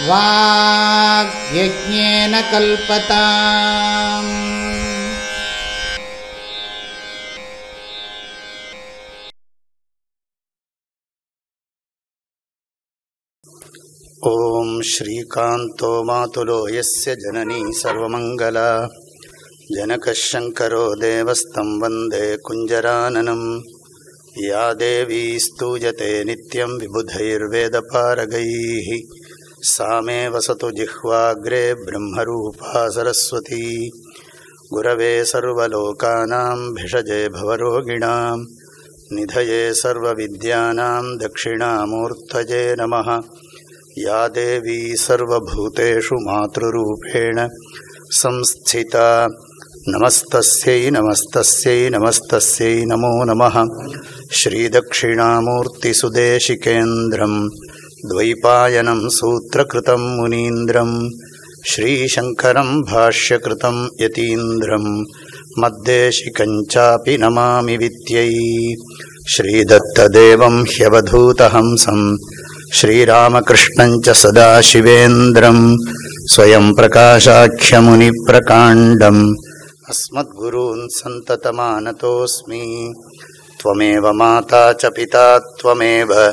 ॐ श्रीकान्तो मातुलो यस्य जननी सर्वमङ्गला। जनकः शङ्करो देवस्तं वन्दे कुञ्जराननं या देवी स्तूयते नित्यं विबुधैर्वेदपारगैः सा मे वसतु जिह्वाग्रे ब्रह्मरूपा सरस्वती। गुरवे सर्वलोकानां भिषजे भवरोगिणां निधये सर्वविद्यानां दक्षिणामूर्तये नमः। या देवी सर्वभूतेषु मातृरूपेण संस्थिता। नमस्तस्यै नमस्तस्यै नमस्तस्यै नमो नमः। श्रीदक्षिणामूर्तिसुदेशिकेन्द्रं द्वैपायनं सूत्रकृतं मुनीन्द्रं श्रीशङ्करं भाष्यकृतं यतीन्द्रं मद्देशिकञ्चापि नमामि विद्यै। श्रीदत्तदेवं ह्यवधूतहंसं श्रीरामकृष्णञ्च सदाशिवेन्द्रं स्वयं प्रकाशाख्यमुनिप्रकाण्डम्। अस्मद्गुरून् सन्ततमानतोऽस्मि। त्वमेव माता च पिता त्वमेव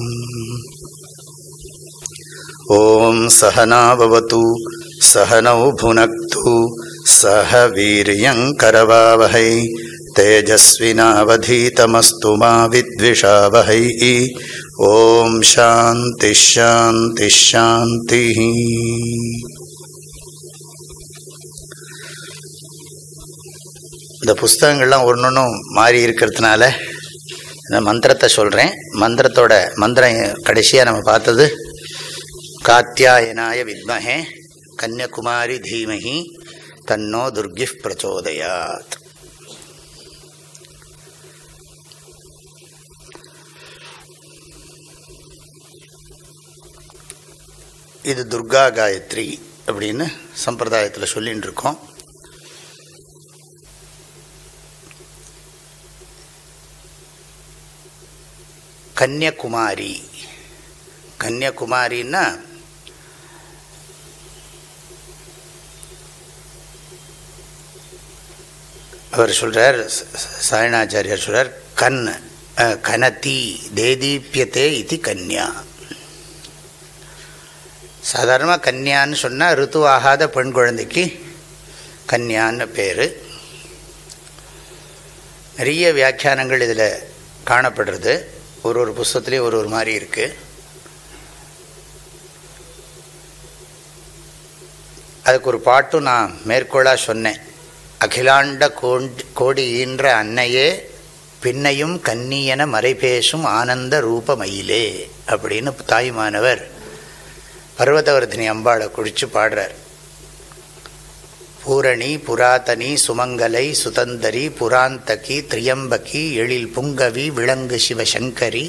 ॐ सहनाववतु सहनौ भुनक्तु सह वीर्यङ्करवावहै तेजस्विनावधीतमस्तु मा विद्विषावहै ॐ शान्तिश्शान्तिश्शान्तिः இந்த புஸ்தகங்கள்லாம் ஒன்று ஒன்றும் மாறி இருக்கிறதுனால இந்த மந்திரத்தை சொல்கிறேன் மந்திரத்தோட மந்திரம் கடைசியாக நம்ம பார்த்தது காத்தியாயனாய வித்மஹே கன்னியகுமாரி தீமஹி தன்னோ துர்கி பிரச்சோதயாத். இது துர்கா காயத்ரி அப்படின்னு சம்பிரதாயத்தில் சொல்லின்னு இருக்கோம் கன்னியகுமாரி கன்னியகுமாரின்னா அவர் சொல்கிறார் சாயணாச்சாரியார் சொல்கிறார் கண் கனதி தேதீபியத்தே இது கன்யா. சாதாரணமாக கன்யான்னு சொன்னால் ருத்துவாகாத பெண் குழந்தைக்கு கன்யான்னு பேர். நிறைய வியாக்கியானங்கள் இதில் காணப்படுறது. ஒரு ஒரு புஸ்தத்துலேயும் ஒரு ஒரு மாதிரி இருக்குது அதுக்கு ஒரு பாட்டும் நான் மேற்கோளாக சொன்னேன். அகிலாண்ட கோண்டி கோடி ஈன்ற அன்னையே பின்னையும் கன்னியன மறைபேசும் ஆனந்த ரூபமயிலே அப்படின்னு தாய்மானவர் பர்வதவர்தினி அம்பாளை குடிச்சு பாடுறார். பூரணி புராதனி சுமங்கலை சுதந்தரி புராந்தகி திரியம்பகி எழில் புங்கவி விளங்கு சிவசங்கரி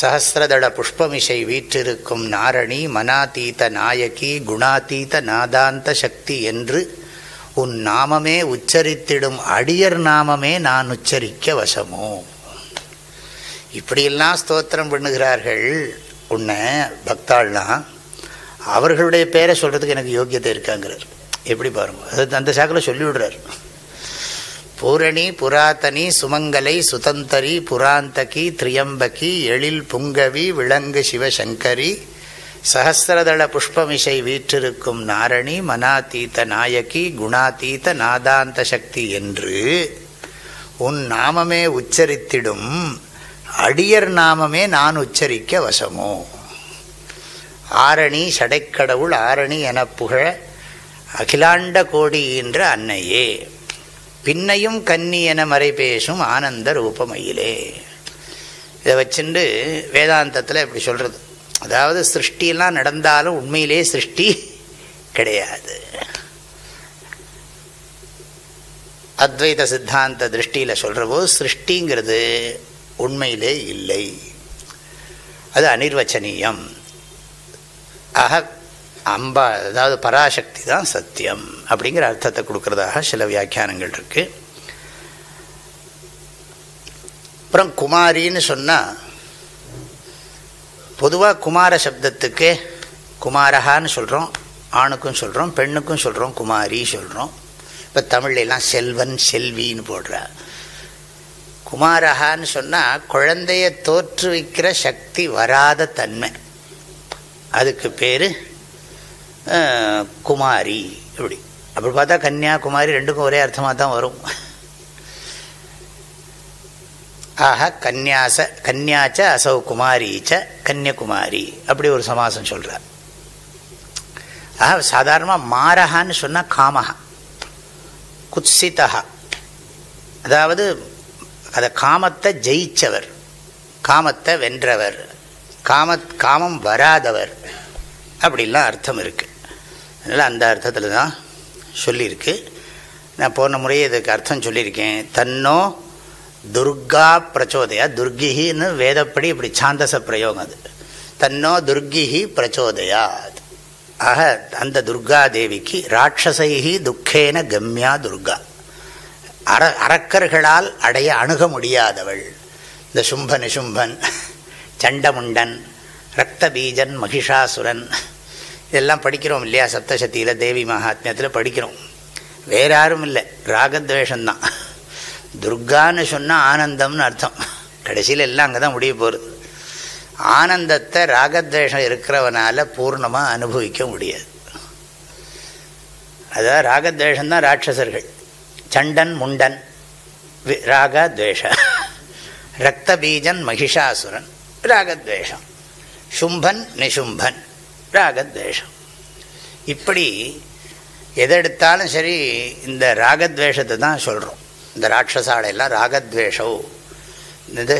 சஹசிரதள புஷ்பமிசை வீற்றிருக்கும் நாரணி மனாதீத நாயகி குணாதீத நாதாந்த சக்தி என்று உன் நாமமே உச்சரித்திடும் அடியர் நாமமே நான் உச்சரிக்க வசமோ? இப்படியெல்லாம் ஸ்தோத்திரம் பண்ணுகிறார்கள் உன்னை பக்தாள்லாம். அவர்களுடைய பேரை சொல்கிறதுக்கு எனக்கு யோக்கியத்தை இருக்காங்கிறார். எப்படி பாருங்க அது அந்த சாக்கில் சொல்லிவிடுறார். பூரணி புராத்தனி சுமங்கலை சுதந்தரி புராந்தகி திரியம்பகி எழில் புங்கவி விலங்கு சிவசங்கரி சஹசிரதள புஷ்பமிசை வீற்றிருக்கும் நாரணி மனாதீத நாயகி குணாதீத நாதாந்த சக்தி என்று உன் நாமமே உச்சரித்திடும் அடியர் நாமமே நான் உச்சரிக்க வசமோ? ஆரணி சடைக்கடவுள் ஆரணி என புகழ அகிலாண்ட கோடி என்ற அன்னையே. பின்னையும் கன்னி என மறை பேசும் ஆனந்த ரூபமயிலே. இதை வச்சுண்டு வேதாந்தத்தில் இப்படி சொல்கிறது அதாவது சிருஷ்டிலாம் நடந்தாலும் உண்மையிலே சிருஷ்டி கிடையாது. அத்வைத சித்தாந்த திருஷ்டியில் சொல்கிற போது சிருஷ்டிங்கிறது உண்மையிலே இல்லை. அது அனிர்வச்சனீயம். ஆக அம்பா அதாவது பராசக்தி தான் சத்தியம் அப்படிங்கிற அர்த்தத்தை கொடுக்கறதாக சில வியாக்கியானங்கள் இருக்குது அப்புறம் குமாரின்னு சொன்னால் பொதுவாக குமார சப்தத்துக்கு குமாரஹான்னு சொல்கிறோம் ஆணுக்கும் சொல்கிறோம் பெண்ணுக்கும் சொல்கிறோம் குமாரி சொல்கிறோம் இப்போ தமிழ்லாம் செல்வன் செல்வின்னு போடுறா. குமாரஹான்னு சொன்னால் குழந்தைய தோற்றுவிக்கிற சக்தி வராத தன்மை. அதுக்கு பேர் குமாரி இப்படி. அப்படி பார்த்தா கன்னியாகுமாரி ரெண்டுக்கும் ஒரே அர்த்தமாக தான் வரும். ஆஹா கன்யாச கன்யாச்ச அசௌ குமாரீச்ச கன்னியகுமாரி. அப்படி ஒரு சமாசம் சொல்கிறார் ஆஹா சாதாரணமாக மாரஹான்னு சொன்னால் காமஹா. குத்சிதா அதாவது அதை காமத்தை ஜெயிச்சவர் காமத்தை வென்றவர் காம காமம் வராதவர். அப்படிலாம் அர்த்தம் இருக்குது அதனால் அந்த அர்த்தத்தில் தான் சொல்லியிருக்கு. நான் போன முறையே இதுக்கு அர்த்தம் சொல்லியிருக்கேன். தன்னோ துர்கா பிரச்சோதயா துர்கின்னு வேதப்படி இப்படி சாந்தச பிரயோகம் அது. தன்னோ துர்கிஹி பிரச்சோதயா ஆக அந்த துர்கா தேவிக்கு ராட்சசைகி துக்கேன கம்யா துர்கா. அற அரக்கர்களால் அடைய அணுக முடியாதவள். இந்த சும்ப நிசும்பன் சண்டமுண்டன் ரத்த பீஜன் மகிஷாசுரன் இதெல்லாம் படிக்கிறோம் இல்லையா? சப்தசக்தியில் தேவி மகாத்மியத்தில் படிக்கிறோம். வேற யாரும் இல்லை ராகத்வேஷந்தான் துர்கான்னு சொன்னால் ஆனந்தம்னு அர்த்தம். கடைசியில் எல்லாம் அங்கே தான் முடிய போகிறது ஆனந்தத்தை ராகத்வேஷம் இருக்கிறவனால பூர்ணமாக அனுபவிக்க முடியாது. அதாவது ராகத்வேஷந்தான் ராட்சசர்கள். சண்டன் முண்டன் ராக துவேஷ ரத்த பீஜன் மகிஷாசுரன் ராகத்வேஷம். சும்பன் நிசும்பன் ராகத்வேஷம். இப்படி எதெடுத்தாலும் சரி இந்த ராகத்வேஷத்தை தான் சொல்கிறோம் இந்த ராட்சசாலையெல்லாம் ராகத்வேஷோ இது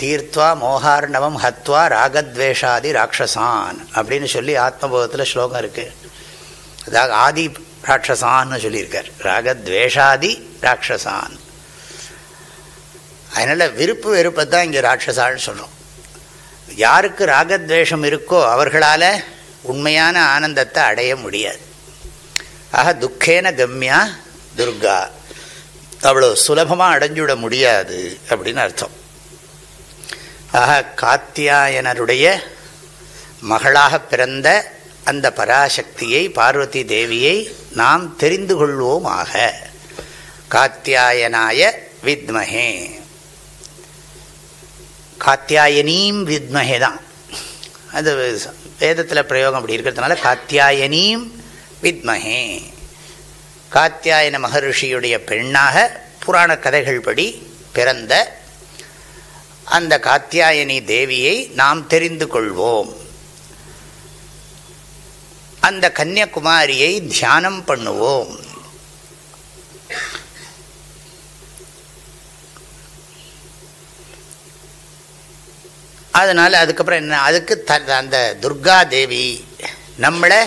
தீர்த்வா மோகார்ணவம் ஹத்வா ராகத்வேஷாதி ராட்சசான் அப்படின்னு சொல்லி ஆத்மபோதத்தில் ஸ்லோகம் இருக்குது அதாவது ஆதி ராட்சசான்னு சொல்லியிருக்கார். ராகத்வேஷாதி ராட்சசான். அதனால் விருப்பு வெறுப்பை தான் இங்கே ராட்சசான்னு சொல்கிறோம் யாருக்கு ராகத்வேஷம் இருக்கோ அவர்களால் உண்மையான ஆனந்தத்தை அடைய முடியாது. ஆக துக்கேன கம்யா துர்கா அவ்வளோ சுலபமாக அடைஞ்சுவிட முடியாது அப்படின்னு அர்த்தம். ஆக காத்தியாயனருடைய மகளாக பிறந்த அந்த பராசக்தியை பார்வதி தேவியை நாம் தெரிந்து கொள்வோமாக. காத்தியாயனாய வித்மஹே. காத்தியாயனீம் வித்மஹே தான். அது வேதத்தில் பிரயோகம் அப்படி இருக்கிறதுனால காத்தியாயனீம் வித்மஹே. காத்தியாயன மகர்ஷியுடைய பெண்ணாக புராண கதைகள் படி பிறந்த அந்த காத்தியாயனி தேவியை நாம் தெரிந்து கொள்வோம். அந்த கன்னியகுமாரியை தியானம் பண்ணுவோம். அதனால் அதுக்கப்புறம் என்ன அதுக்கு த அந்த துர்கா தேவி நம்மளை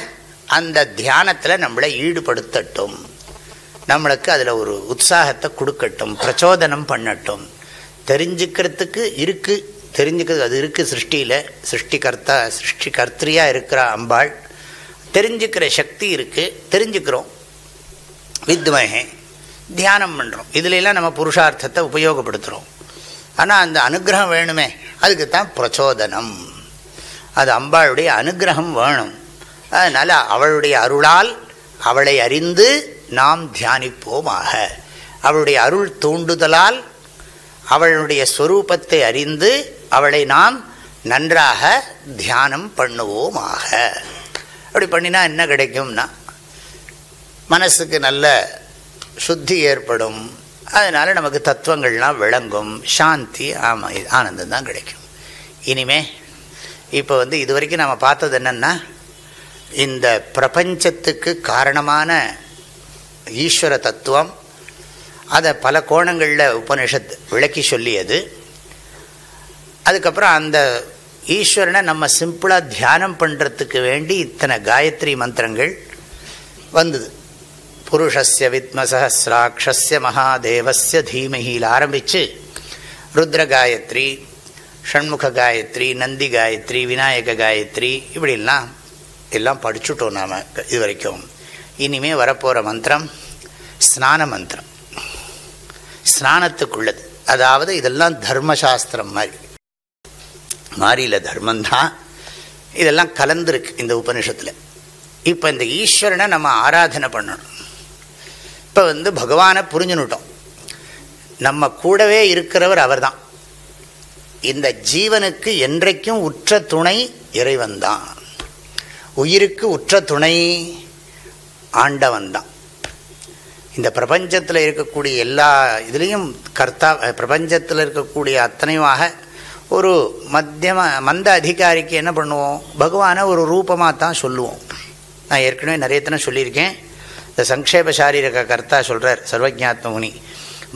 அந்த தியானத்தில் நம்மளை ஈடுபடுத்தட்டும். நம்மளுக்கு அதில் ஒரு உற்சாகத்தை கொடுக்கட்டும் பிரச்சோதனம் பண்ணட்டும். தெரிஞ்சுக்கிறதுக்கு இருக்குது தெரிஞ்சுக்கிறது அது இருக்குது சிருஷ்டியில். சிருஷ்டிகர்த்தா சிருஷ்டி கர்த்திரியாக இருக்கிற அம்பாள். தெரிஞ்சுக்கிற சக்தி இருக்குது தெரிஞ்சுக்கிறோம். வித்மகே தியானம் பண்ணுறோம் இதுலெல்லாம் நம்ம புருஷார்த்தத்தை உபயோகப்படுத்துகிறோம் ஆனால் அந்த அனுகிரகம் வேணுமே அதுக்கு தான் பிரச்சோதனம். அது அம்பாளுடைய அனுகிரகம் வேணும். அதனால் அவளுடைய அருளால் அவளை அறிந்து நாம் தியானிப்போமாக. அவளுடைய அருள் தூண்டுதலால் அவளுடைய ஸ்வரூபத்தை அறிந்து அவளை நாம் நன்றாக தியானம் பண்ணுவோமாக. அப்படி பண்ணினா என்ன கிடைக்கும்னா மனசுக்கு நல்ல சுத்தி ஏற்படும். அதனால் நமக்கு தத்துவங்கள்லாம் விளங்கும். சாந்தி ஆமாம் ஆனந்தம் தான் கிடைக்கும். இனிமே இப்போ வந்து இது வரைக்கும் நம்ம பார்த்தது என்னென்னா இந்த பிரபஞ்சத்துக்கு காரணமான ஈஸ்வர தத்துவம் அதை பல கோணங்களில் உபனிஷத் விளக்கி சொல்லியது. அதுக்கப்புறம் அந்த ஈஸ்வரனை நம்ம சிம்பிளாக தியானம் பண்ணுறதுக்கு வேண்டி இத்தனை காயத்ரி மந்திரங்கள் வந்தது. புருஷஸ்ய வித்மசஹசிராட்சஸ்ய மகாதேவஸ்ய தீமகியில் ஆரம்பித்து ருத்ர காயத்ரி ஷண்முக காயத்ரி நந்தி காயத்ரி விநாயக காயத்ரி இப்படிலாம் எல்லாம் படிச்சுட்டோம் நாம் இது வரைக்கும். இனிமே வரப்போகிற மந்திரம் ஸ்நான மந்திரம். ஸ்நானத்துக்குள்ளது. அதாவது இதெல்லாம் தர்மசாஸ்திரம் மாதிரி. மாறியில் தர்மந்தான் இதெல்லாம் கலந்துருக்கு இந்த உபனிஷத்தில். இப்போ இந்த ஈஸ்வரனை நம்ம ஆராதனை பண்ணணும். இப்போ வந்து பகவானை புரிஞ்சுனுட்டோம் நம்ம கூடவே இருக்கிறவர் அவர்தான். இந்த ஜீவனுக்கு என்றைக்கும் உற்ற துணை இறைவன் தான் உயிருக்கு உற்ற துணை ஆண்டவன் தான் இந்த பிரபஞ்சத்தில் இருக்கக்கூடிய எல்லா இதுலேயும் கர்த்தா பிரபஞ்சத்தில் இருக்கக்கூடிய அத்தனையுமாக ஒரு மத்தியம மந்த அதிகாரிக்கு என்ன பண்ணுவோம்? பகவானை ஒரு ரூபமாக தான் சொல்லுவோம். நான் ஏற்கனவே நிறைய தினம் சொல்லியிருக்கேன். இந்த சங்கேப சாரீரக கர்த்தா சொல்கிறார் சர்வஜாத்ம முனி.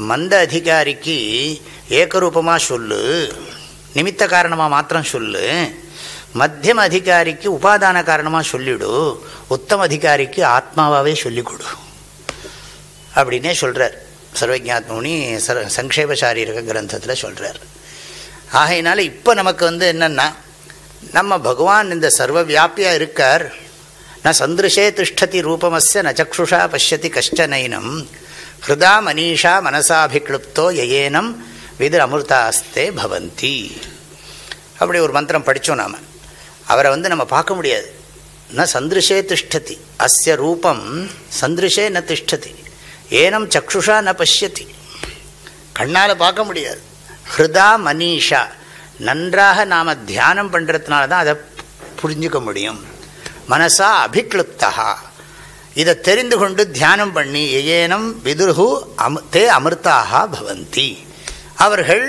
மந்த அதிகாரிக்கு ஏகரூபமாக சொல்லு நிமித்த காரணமாக மாத்திரம் சொல்லு மத்தியம அதிகாரிக்கு உபாதான காரணமாக சொல்லிவிடு உத்தம அதிகாரிக்கு ஆத்மாவாகவே சொல்லிக் கொடு அப்படின்னே சொல்கிறார் சர்வஜாத்மனி சர் சங்கேப சாரீரக கிரந்தத்தில் சொல்கிறார் ஆகையினால இப்போ நமக்கு வந்து என்னென்னா நம்ம பகவான் இந்த சர்வ வியாபியாக இருக்கார். ந சந்திருஷே திஷ்டதி ரூபமஸ்ய ந சக்ஷுஷா பசியதி கஷ்டனைனம் ஹிருதா மனிஷா மனசாபிக்ளுப்தோ யயேனம் விது அமிர்தாஸ்தே பவந்தி. அப்படி ஒரு மந்திரம் படித்தோம் நாம். அவரை வந்து நம்ம பார்க்க முடியாது. ந சந்திருஷே திஷ்டதி. அஸ்ய ரூபம் சந்திருஷே ந திஷ்டதி. ஏனம் சக்ஷுஷா ந பசியத்தி கண்ணால் பார்க்க முடியாது. ஹிருதா மனிஷா. நன்றாக நாம் தியானம் பண்ணுறதுனால தான் அதை புரிஞ்சுக்க முடியும். மனசா அபிக்ளுப்தா இதை தெரிந்து கொண்டு தியானம் பண்ணி ஏனம் விதுர்ஹு அமு தே அமிர்தாக பவந்தி. அவர்கள்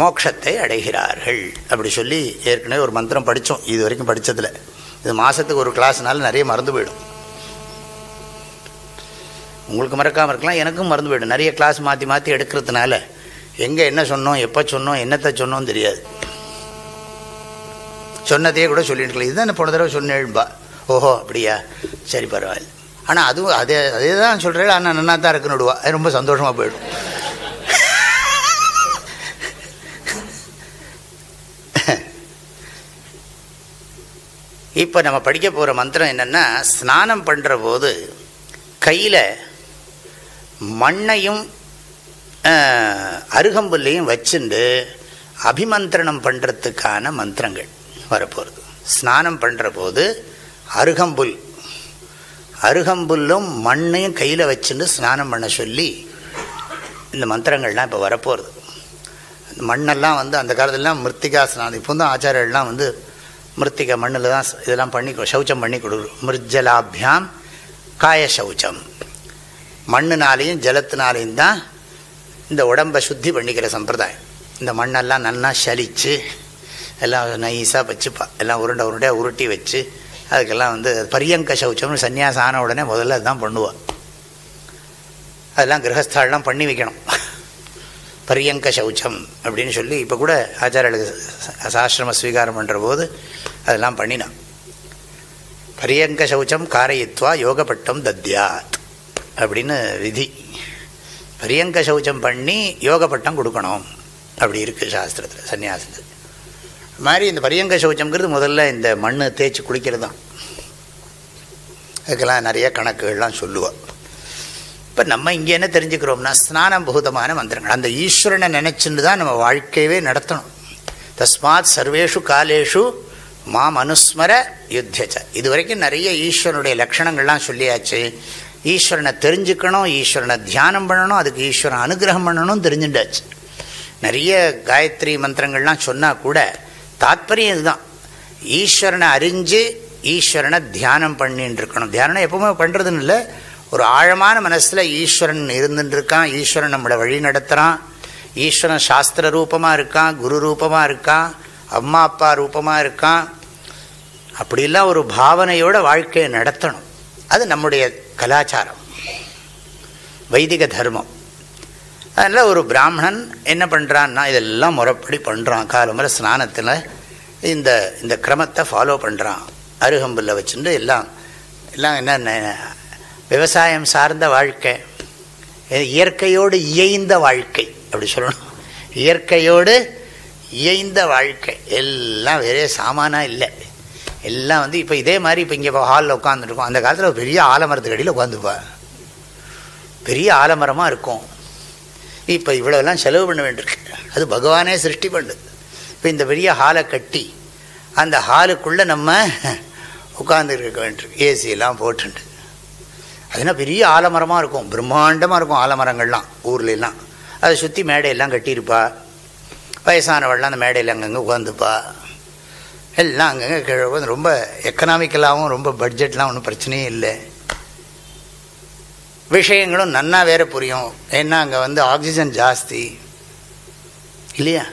மோட்சத்தை அடைகிறார்கள். அப்படி சொல்லி ஏற்கனவே ஒரு மந்திரம் படித்தோம் இது வரைக்கும் படித்ததில் இது மாதத்துக்கு ஒரு கிளாஸ்னால நிறைய மறந்து போயிடும். உங்களுக்கு மறக்காமல் இருக்கலாம். எனக்கும் மறந்து போயிடும். நிறைய கிளாஸ் மாற்றி மாற்றி எடுக்கிறதுனால எங்கே என்ன சொன்னோம் எப்போ சொன்னோம் என்னத்தை சொன்னோம் தெரியாது. சொன்னதையே கூட சொல்லிட்டு இதுதான் போன தடவை சொன்னேன்பா. ஓஹோ அப்படியா? சரி பரவாயில்ல. ஆனால் அதுவும் அதே அதே தான் சொல்கிறேன் ஆனால் நன்னா தான் இருக்குன்னு விடுவா. ரொம்ப சந்தோஷமாக போயிடும். இப்போ நம்ம படிக்க போகிற மந்திரம் என்னென்னா ஸ்நானம் பண்ணுற போது கையில் மண்ணையும் அருகம்புல்லையும் வச்சுண்டு அபிமந்திரணம் பண்ணுறதுக்கான மந்திரங்கள் வரப்போகிறது ஸ்நானம் பண்ணுற போது அருகம்புல் அருகம்புல்லும் மண்ணையும் கையில் வச்சுட்டு ஸ்நானம் பண்ண சொல்லி இந்த மந்திரங்கள்லாம் இப்போ வரப்போகிறது மண்ணெல்லாம் வந்து அந்த காலத்துலலாம் மிருத்திகா ஸ்நானம் இப்போ தான் ஆச்சாரியெல்லாம் வந்து மிருத்திகை மண்ணில் தான் இதெல்லாம் பண்ணி சௌச்சம் பண்ணி கொடுக்குறோம் மிருஜலாபியாம் காய சௌச்சம். மண்ணுனாலையும் ஜலத்தினாலையும் தான் இந்த உடம்பை சுத்தி பண்ணிக்கிற சம்பிரதாயம். இந்த மண்ணெல்லாம் நல்லா சலித்து எல்லாம் நைஸாக வச்சுப்பா. எல்லாம் உருண்டை உருண்டையாக உருட்டி வச்சு அதுக்கெல்லாம் வந்து பரியங்க சௌச்சம்னு சன்னியாசம் ஆன உடனே முதல்ல அதுதான் பண்ணுவாள் அதெல்லாம் கிரகஸ்தாலெலாம் பண்ணி வைக்கணும். பரியங்க சௌச்சம் அப்படின்னு சொல்லி இப்போ கூட ஆச்சாரியர்களுக்கு சாஸ்திரம ஸ்வீகாரம் பண்ணுற போது அதெல்லாம் பண்ணினான். பரியங்க சௌச்சம் காரயித்வா யோகப்பட்டம் தத்யாத் அப்படின்னு விதி. பரியங்க சௌச்சம் பண்ணி யோகப்பட்டம் கொடுக்கணும். அப்படி இருக்குது சாஸ்திரத்தில் சன்னியாசத்தில் மாதிரி இந்த பரியங்க சௌச்சம்ங்கிறது முதல்ல இந்த மண் தேய்ச்சி குளிக்கிறது தான் அதுக்கெல்லாம் நிறைய கணக்குகள்லாம் சொல்லுவாள் இப்போ நம்ம இங்கே என்ன தெரிஞ்சுக்கிறோம்னா ஸ்நானம் பூதமான மந்திரங்கள். அந்த ஈஸ்வரனை நினச்சின்னு தான் நம்ம வாழ்க்கையவே நடத்தணும். தஸ்மாத் சர்வேஷு காலேஷு மாம் அனுஸ்மர யுத்தச்ச. இது வரைக்கும் நிறைய ஈஸ்வரனுடைய லக்ஷணங்கள்லாம் சொல்லியாச்சு. ஈஸ்வரனை தெரிஞ்சுக்கணும் ஈஸ்வரனை தியானம் பண்ணணும் அதுக்கு ஈஸ்வரன் அனுகிரகம் பண்ணணும் தெரிஞ்சுட்டாச்சு. நிறைய காயத்ரி மந்திரங்கள்லாம் சொன்னால் கூட தாத்பரியம் இதுதான். ஈஸ்வரனை அறிஞ்சு ஈஸ்வரனை தியானம் பண்ணின்னு இருக்கணும். தியானம் எப்பவுமே பண்ணுறதுன்னு இல்லை ஒரு ஆழமான மனசில் ஈஸ்வரன் இருந்துட்டுருக்கான் ஈஸ்வரன் நம்மளை வழி நடத்துகிறான் ஈஸ்வரன் சாஸ்திர ரூபமாக இருக்கான் குரு ரூபமாக இருக்கான் அம்மா அப்பா ரூபமாக இருக்கான். அப்படிலாம் ஒரு பாவனையோட வாழ்க்கையை நடத்தணும். அது நம்முடைய கலாச்சாரம். வைதிக தர்மம். அதனால் ஒரு பிராமணன் என்ன பண்ணுறான்னா இதெல்லாம் முறைப்படி பண்ணுறான் காலமுறை ஸ்நானத்தில் இந்த இந்த கிரமத்தை ஃபாலோ பண்ணுறான் அருகம்புல்ல வச்சுட்டு எல்லாம் எல்லாம் என்ன விவசாயம் சார்ந்த வாழ்க்கை. இயற்கையோடு இயைந்த வாழ்க்கை. அப்படி சொல்லணும். இயற்கையோடு இயைந்த வாழ்க்கை. எல்லாம் வேறே சாமானாக இல்லை. எல்லாம் வந்து இப்போ இதே மாதிரி இப்போ இங்கே இப்போ ஹாலில் உட்காந்துருக்கோம் அந்த காலத்தில் ஒரு பெரிய ஆலமரத்துக்கு அடியில் உட்காந்துப்பா பெரிய ஆலமரமாக இருக்கும். இப்போ இவ்வளோலாம் செலவு பண்ண வேண்டியிருக்கு. அது பகவானே சிருஷ்டி பண்ணுது. இப்போ இந்த பெரிய ஹாலை கட்டி அந்த ஹாலுக்குள்ளே நம்ம உட்காந்து இருக்க வேண்டியிருக்கு ஏசியெல்லாம் போட்டுண்டு. அதுனா பெரிய ஆலமரமாக இருக்கும். பிரம்மாண்டமாக இருக்கும் ஆலமரங்கள்லாம் ஊர்லெலாம் அதை சுற்றி மேடையெல்லாம் கட்டியிருப்பா. வயசானவள்லாம் அந்த மேடையில் அங்கங்கே உட்காந்துப்பா எல்லாம் அங்கங்கே கீழே உட்காந்து ரொம்ப எக்கனாமிக்கலாகவும் ரொம்ப பட்ஜெட்லாம் ஒன்றும் பிரச்சனையே இல்லை. விஷயங்களும் நன்னா வேற புரியும். ஏன்னா அங்கே வந்து ஆக்சிஜன் ஜாஸ்தி. இல்லையா?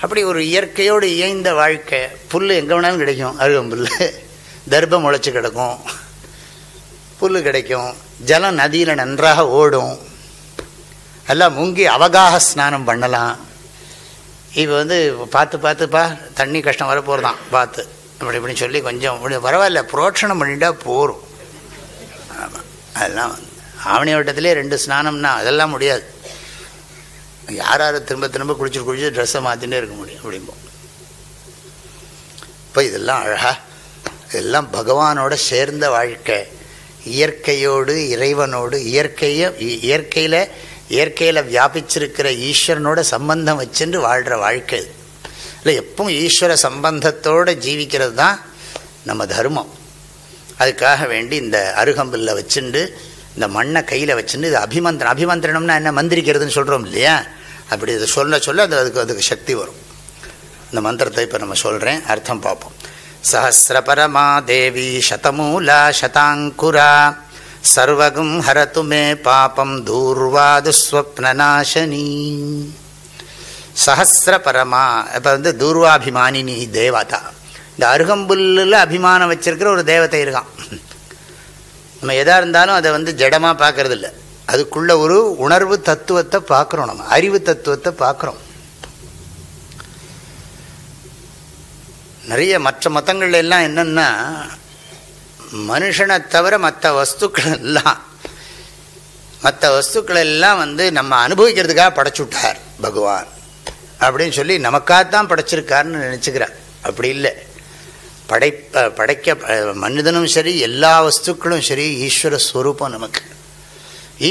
அப்படி ஒரு இயற்கையோடு இயைந்த வாழ்க்கை. புல் எங்கே வேணாலும் கிடைக்கும். அருகம்புல் தர்ப்பம் முளைச்சி கிடக்கும். புல் கிடைக்கும் ஜலம் நதியில் நன்றாக ஓடும். எல்லாம் முங்கி அவகாக ஸ்நானம் பண்ணலாம். இப்போ வந்து பார்த்து பார்த்துப்பா தண்ணி கஷ்டம் வரப்போகிறதான் பார்த்து. அப்படி இப்படின்னு சொல்லி கொஞ்சம் பரவாயில்ல புரோட்சணம் பண்ணிட்டா போகும் ஆமாம் அதெல்லாம் ஆவணி வட்டத்திலே ரெண்டு ஸ்நானம்னா அதெல்லாம் முடியாது. யார் யார் திரும்ப திரும்ப குளிச்சுட்டு குளிச்சு ட்ரெஸ்ஸை மாற்றிட்டே இருக்க முடியும் அப்படிம்போம் இப்போ இதெல்லாம் அழகா இதெல்லாம் பகவானோட சேர்ந்த வாழ்க்கை. இயற்கையோடு இறைவனோடு இயற்கையை இயற்கையில் இயற்கையில் வியாபிச்சிருக்கிற ஈஸ்வரனோட சம்பந்தம் வச்சுட்டு வாழ்கிற வாழ்க்கை. இல்லை எப்பவும் ஈஸ்வர சம்பந்தத்தோடு ஜீவிக்கிறது தான் நம்ம தர்மம். அதுக்காக வேண்டி இந்த அருகம்பில்ல வச்சுண்டு இந்த மண்ணை கையில் வச்சுட்டு இது அபிமந்திரம் அபிமந்திரணம்னா என்ன மந்திரிக்கிறதுன்னு சொல்கிறோம் இல்லையா? அப்படி இதை சொல்ல சொல்ல அது அதுக்கு அதுக்கு சக்தி வரும். இந்த மந்திரத்தை இப்போ நம்ம சொல்கிறேன் அர்த்தம் பார்ப்போம். சஹசிரபரமா தேவி சதமூலா சதாங்குரா சர்வகும் ஹரத்து மே பாபம் தூர்வாது சஹசிரபரமா இப்போ வந்து தூர்வாபிமானினி தேவதா இந்த அருகம்புல்லில் அபிமானம் வச்சிருக்கிற ஒரு தேவதை இருக்கான். நம்ம எதாக இருந்தாலும் அதை வந்து ஜடமாக பார்க்கறதில்ல. அதுக்குள்ள ஒரு உணர்வு தத்துவத்தை பார்க்குறோம் நம்ம அறிவு தத்துவத்தை பார்க்குறோம். நிறைய மற்ற மதங்கள்ல எல்லாம் என்னென்னா மனுஷனை தவிர மற்ற வஸ்துக்கள் எல்லாம் மற்ற வஸ்துக்கள் எல்லாம் வந்து நம்ம அனுபவிக்கிறதுக்காக படைச்சுட்டார் பகவான். அப்படின்னு சொல்லி நமக்காகத்தான் படைச்சிருக்காருன்னு நினச்சிக்கிறார். அப்படி இல்லை. படை படைக்க மனிதனும் சரி எல்லா வஸ்துக்களும் சரி ஈஸ்வர ஸ்வரூபம் நமக்கு.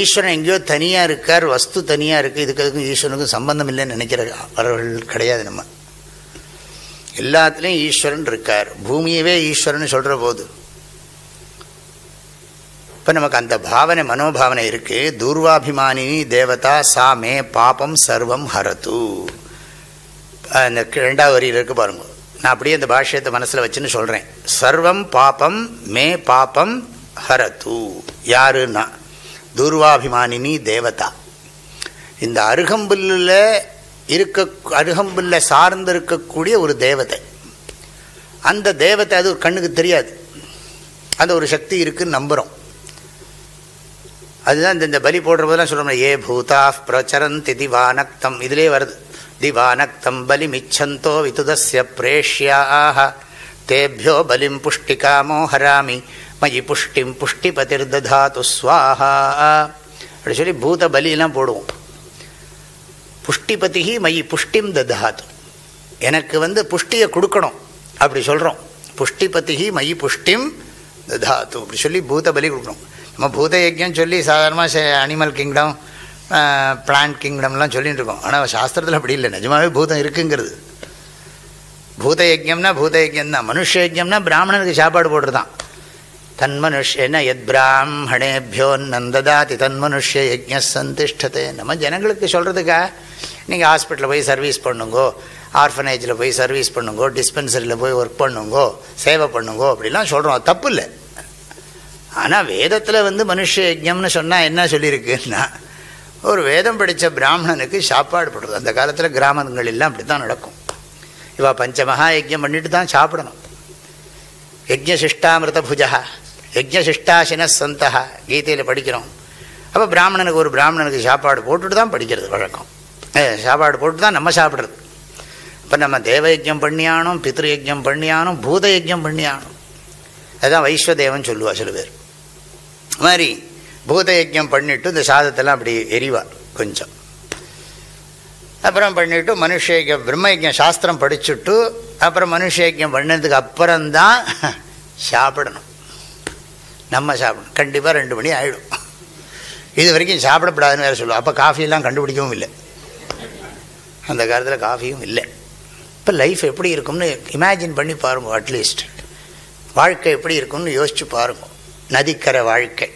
ஈஸ்வரன் எங்கேயோ தனியாக இருக்கார் வஸ்து தனியாக இருக்குது இதுக்கு அதுக்கும் ஈஸ்வரனுக்கும் சம்பந்தம் இல்லைன்னு நினைக்கிற அவர்கள் கிடையாது நம்ம. எல்லாத்துலேயும் ஈஸ்வரன் இருக்கார் பூமியவே ஈஸ்வரன் சொல்கிற போது இப்போ நமக்கு அந்த பாவனை மனோபாவனை இருக்குது தூர்வாபிமானினி தேவதா சா மே பாபம் சர்வம் ஹரத்து. அந்த ரெண்டாவது வரியில் இருக்கு பாருங்க. நான் அப்படியே அந்த பாஷ்யத்தை மனசில் வச்சுன்னு சொல்கிறேன் சர்வம் பாபம் மே பாபம் ஹரத்து. யாருன்னா? தூர்வாபிமானினி தேவதா. இந்த அருகம்புல்லில் இருக்க அருகம்புல்ல சார்ந்து இருக்கக்கூடிய ஒரு தேவதை. அந்த தேவத்தை அது கண்ணுக்கு தெரியாது. அந்த ஒரு சக்தி இருக்குன்னு நம்புகிறோம் அதுதான் இந்த பலி போடுற போதெல்லாம் சொல்கிறோம் ஏ பூதா பிரச்சரந்தி திவானக்தம். இதிலே வருது. திவானக்தம் பலிமிச்சந்தோ விதுதஸ்ய பிரேஷ்யாக தேபியோ பலிம் புஷ்டிகாமோ ஹராமி மயி புஷ்டிம் புஷ்டி புஷ்டிபதிர்ததாத்து ஸ்வாஹா. அப்படி சொல்லி பூத பலியெல்லாம் போடுவோம். புஷ்டிபதி மயி புஷ்டிம் ததாத்து எனக்கு வந்து புஷ்டியை கொடுக்கணும். அப்படி சொல்கிறோம் புஷ்டிபதிகி மயி புஷ்டிம் ததாத்து அப்படி சொல்லி பூத பலி கொடுக்கணும். நம்ம பூத யஜ்யம் சொல்லி சாதாரணமாக அனிமல் கிங்டம் பிளான்ட் கிங்டம்லாம் சொல்லிகிட்டு இருக்கோம். ஆனால் சாஸ்திரத்தில் அப்படி இல்லை. நிஜமாவே பூதம் இருக்குங்கிறது. பூத யஜ்யம்னா பூத யஜ்யம் தான் மனுஷ யஜ்யம்னா பிராமணனுக்கு சாப்பாடு போடுறதான் தன்மனுஷ்யன எத் பிராமணேபியோ நந்ததாதி தன்மனுஷ்ய யஜ்ய சந்திஷ்டத்தை நம்ம ஜனங்களுக்கு சொல்கிறதுக்கா நீங்கள் ஹாஸ்பிட்டலில் போய் சர்வீஸ் பண்ணுங்கோ ஆர்ஃபனேஜில் போய் சர்வீஸ் பண்ணுங்கோ டிஸ்பென்சரியில் போய் ஒர்க் பண்ணுங்கோ சேவை பண்ணுங்கோ அப்படிலாம் சொல்கிறோம் தப்பு இல்லை. ஆனால் வேதத்தில் வந்து மனுஷ யஜ்யம்னு சொன்னால் என்ன சொல்லியிருக்குன்னா ஒரு வேதம் படித்த பிராமணனுக்கு சாப்பாடு போடுறது. அந்த காலத்தில் கிராமங்கள் எல்லாம் அப்படி தான் நடக்கும். இவா பஞ்சமகா யஜ்யம் பண்ணிட்டு தான் சாப்பிடணும். யஜ்யசிஷ்டாமிருத புஜா யஜ்யசிஷ்டாசின சந்தா கீதையில் படிக்கிறோம். அப்போ பிராமணனுக்கு ஒரு பிராமணனுக்கு சாப்பாடு போட்டுட்டு தான் படிக்கிறது வழக்கம். சாப்பாடு போட்டு தான் நம்ம சாப்பிட்றது. இப்போ நம்ம தேவயஜம் பண்ணியானோம் பித்ருயஜம் பண்ணியானோம் பூதயஜம் பண்ணியானோம். அதுதான் வைஸ்வதேவன் சொல்லுவா சில பேர். மாதிரி பூதயஜம் பண்ணிட்டு இந்த சாதத்தெல்லாம் அப்படி எரிவார் கொஞ்சம். அப்புறம் பண்ணிவிட்டு மனுஷயஜம் பிரம்மயஜம் சாஸ்திரம் படிச்சுட்டு அப்புறம் மனுஷயஜம் பண்ணதுக்கு அப்புறம்தான் சாப்பிடணும். நம்ம சாப்பிடணும். கண்டிப்பாக ரெண்டு மணி ஆகிடும் இது வரைக்கும் சாப்பிடப்படாதுன்னு வேறு சொல்லுவோம் அப்போ காஃபியெல்லாம் கண்டுபிடிக்கவும் இல்லை. அந்த காலத்தில் காஃபியும் இல்லை. இப்போ லைஃப் எப்படி இருக்கும்னு இமேஜின் பண்ணி பாருங்க அட்லீஸ்ட் வாழ்க்கை எப்படி இருக்கும்னு யோசிச்சு பாருங்க. நதிக்கரை வாழ்க்கை.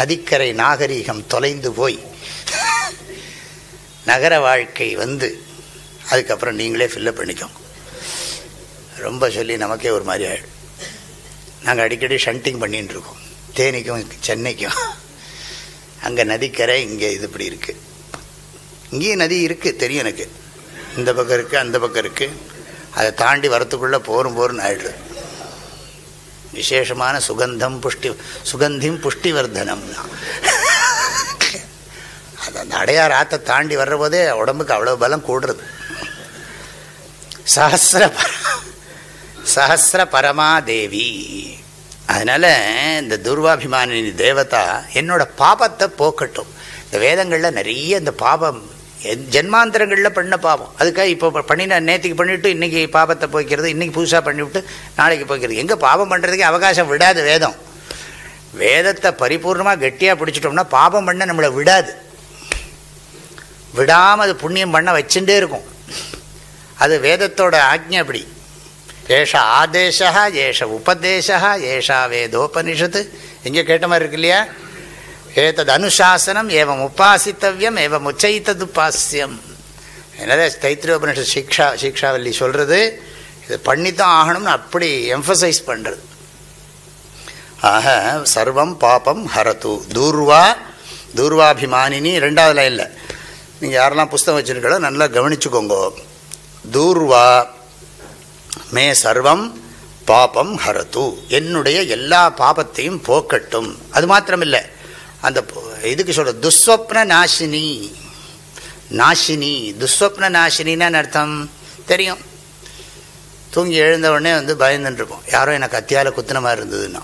நதிக்கரை நாகரீகம் தொலைந்து போய். நகர வாழ்க்கை வந்து அதுக்கப்புறம் நீங்களே ஃபில்லப் பண்ணிக்கோங்க. ரொம்ப சொல்லி நமக்கே ஒரு மாதிரி ஆகிடும் நாங்கள் அடிக்கடி ஷண்டிங் பண்ணிகிட்டு இருக்கோம். தேனிக்கும் சென்னைக்கும். அங்கே நதிக்கரை இங்கே இது இப்படி இருக்குது இங்கேயும் நதி இருக்குது தெரியும் எனக்கு. இந்த பக்கம் இருக்குது அந்த பக்கம் இருக்குது அதை தாண்டி வரத்துக்குள்ளே போரும் போருன்னு ஆயிடுது. விசேஷமான சுகந்தம் புஷ்டி சுகந்திம் புஷ்டிவர்தனம் அது அந்த அடையார் ஆற்றை தாண்டி வர்ற போதே உடம்புக்கு அவ்வளோ பலம் கூடுறது. சஹசிர சஹசிர பரமாதேவி. அதனால் இந்த துர்வாபிமானி தேவதா என்னோட பாபத்தை போக்கட்டும். இந்த வேதங்களில் நிறைய இந்த பாபம் ஜென்மாந்திரங்களில் பண்ண பாவம் அதுக்காக இப்போ பண்ணின நேற்றுக்கு பண்ணிவிட்டு இன்றைக்கி பாபத்தை போய்க்கிறது இன்றைக்கி புதுசாக பண்ணிவிட்டு நாளைக்கு போய்க்கிறது. எங்கே பாபம் பண்ணுறதுக்கு அவகாசம் விடாது வேதம். வேதத்தை பரிபூர்ணமாக கெட்டியாக பிடிச்சிட்டோம்னா பாபம் பண்ண நம்மளை விடாது. விடாமல் அது புண்ணியம் பண்ண வச்சுட்டே இருக்கும். அது வேதத்தோட ஆக்ஞை அப்படி. ஏஷ ஆதேசா ஏஷ உபதேசா ஏஷா வேதோபனிஷத்து. எங்கே கேட்ட மாதிரி இருக்கு இல்லையா? ஏதது அனுசாசனம் ஏவம் உபாசித்தவியம் ஏவம் உச்சைத்தது உபாசியம். என்னது? தைத்திரியோபனிஷத் சிக்ஷா சிக்ஷாவல்லி சொல்கிறது இது பண்ணித்தான் ஆகணும்னு அப்படி எம்ஃபசைஸ் பண்ணுறது ஆக சர்வம் பாபம் ஹரத்து. தூர்வா தூர்வாபிமானினி ரெண்டாவது லைனில். நீங்கள் யாரெல்லாம் புஸ்தகம் வச்சுருக்கோ நல்லா கவனிச்சுக்கோங்கோ. தூர்வா மே சர்வம் பாபம் ஹரத்து என்னுடைய எல்லா பாபத்தையும் போக்கட்டும். அது மாத்திரமில்லை. அந்த இதுக்கு சொல்கிற துஸ்வப்ன நாசினி. நாசினி துஸ்வப்ன நாசினின்னு அர்த்தம்? தெரியும். தூங்கி எழுந்த உடனே வந்து பயந்துட்டுருப்போம் யாரும் எனக்கு கத்தியால் குத்தின மாதிரி இருந்ததுன்னா.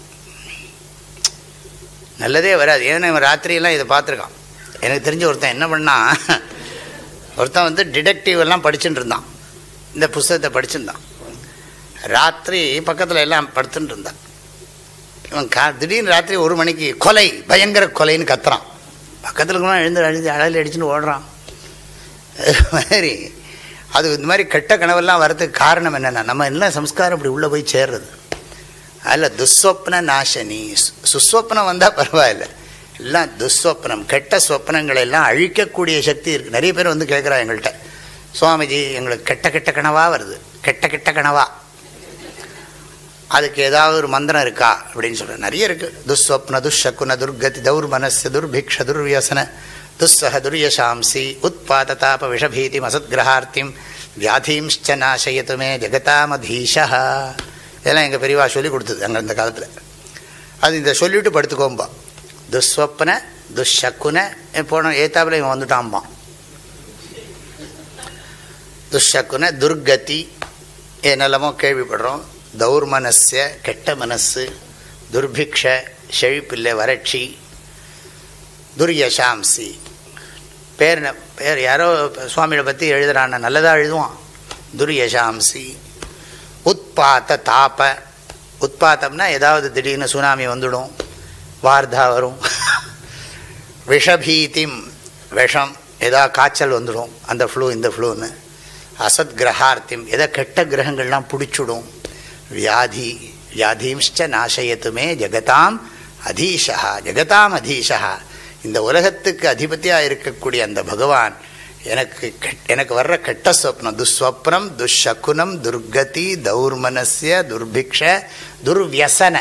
நல்லதே வராது. ஏன்னா இவன் ராத்திரியெல்லாம் இதை பார்த்துருக்கான். எனக்கு தெரிஞ்ச ஒருத்தன் என்ன பண்ணான் ஒருத்தன் வந்து டிடெக்டிவ் எல்லாம் படிச்சுட்டு இருந்தான். இந்த புஸ்தகத்தை படிச்சுருந்தான். ராத்திரி பக்கத்தில் எல்லாம் படுத்துட்டு இருந்தான். இவன் கா திடீர்னு ராத்திரி ஒரு மணிக்கு கொலை பயங்கர கொலைன்னு கத்துறான். பக்கத்தில் கூட எழுந்து அழிஞ்சு அழகில் அடிச்சுன்னு ஓடுறான். மாதிரி அது இந்த மாதிரி கெட்ட கனவெல்லாம் வரதுக்கு காரணம் என்னென்னா நம்ம என்ன சம்ஸ்காரம் இப்படி உள்ளே போய் சேர்றது? அதில் துஸ்வப்ன நாசனி சுஸ்வப்னம் வந்தால் பரவாயில்ல. எல்லாம் துஸ்வப்னம் கெட்ட சொப்னங்களை எல்லாம் அழிக்கக்கூடிய சக்தி இருக்குது நிறைய பேர் வந்து கேட்குறா எங்கள்கிட்ட சுவாமிஜி எங்களுக்கு கெட்ட கெட்ட கனவாக வருது? கெட்ட கெட்ட கனவா? அதுக்கு ஏதாவது ஒரு மந்திரம் இருக்கா? அப்படின்னு சொல்கிறேன் நிறைய இருக்குது துஸ்வப்ன துஷக்குன துர்கதி தௌர் மனசு துர்பிக்ஷ துர்வியசன துஸ்ஸக துர்யசாம்சி உத்பாத தாப விஷபீதி மசத்கிரகார்த்திம் வியாதீம்ச்ச நாசயத்துமே ஜெகதாமதீஷா. இதெல்லாம் எங்கள் பெரியவா சொல்லி கொடுத்தது அங்கே இந்த காலத்தில். அது இந்த சொல்லிவிட்டு படுத்துக்கோம்பா. துஸ்வப்ன துஷக்குன போன ஏத்தாப்பில் இவன் வந்துட்டான்பான் துஷக்குன துர்கதி என்னெல்லாமோ கேள்விப்படுறோம். தௌர்மனஸ்ய கெட்ட மனசு துர்பிக்ஷ செழிப்பில்லை வறட்சி துர்யசாம்சி. பேர் பேர் யாரோ சுவாமியை பற்றி எழுதுறான் நல்லதாக எழுதுவான். துர்யசாம்சி. உத்பாத்த தாப்ப உத்பாத்தம்னா ஏதாவது திடீர்னு சுனாமி வந்துடும். வார்தா வரும். விஷபீதிம் விஷம் ஏதா காய்ச்சல் வந்துடும். அந்த ஃப்ளூ இந்த ஃப்ளூன்னு அசத் கிரகார்த்தியம் எதை கெட்ட கிரகங்கள்லாம் பிடிச்சிடும். வியாதி வியாதிம்ச்ச நாசயத்துமே ஜெகதாம் அதீஷா ஜெகதாம் அதீஷா இந்த உலகத்துக்கு அதிபதியாக இருக்கக்கூடிய அந்த பகவான் எனக்கு எனக்கு வர்ற கெட்ட சொப்னம் துஸ்வப்னம் துஷகுனம் துர்கதி தௌர்மனசிய துர்பிக்ஷ துர்வியசன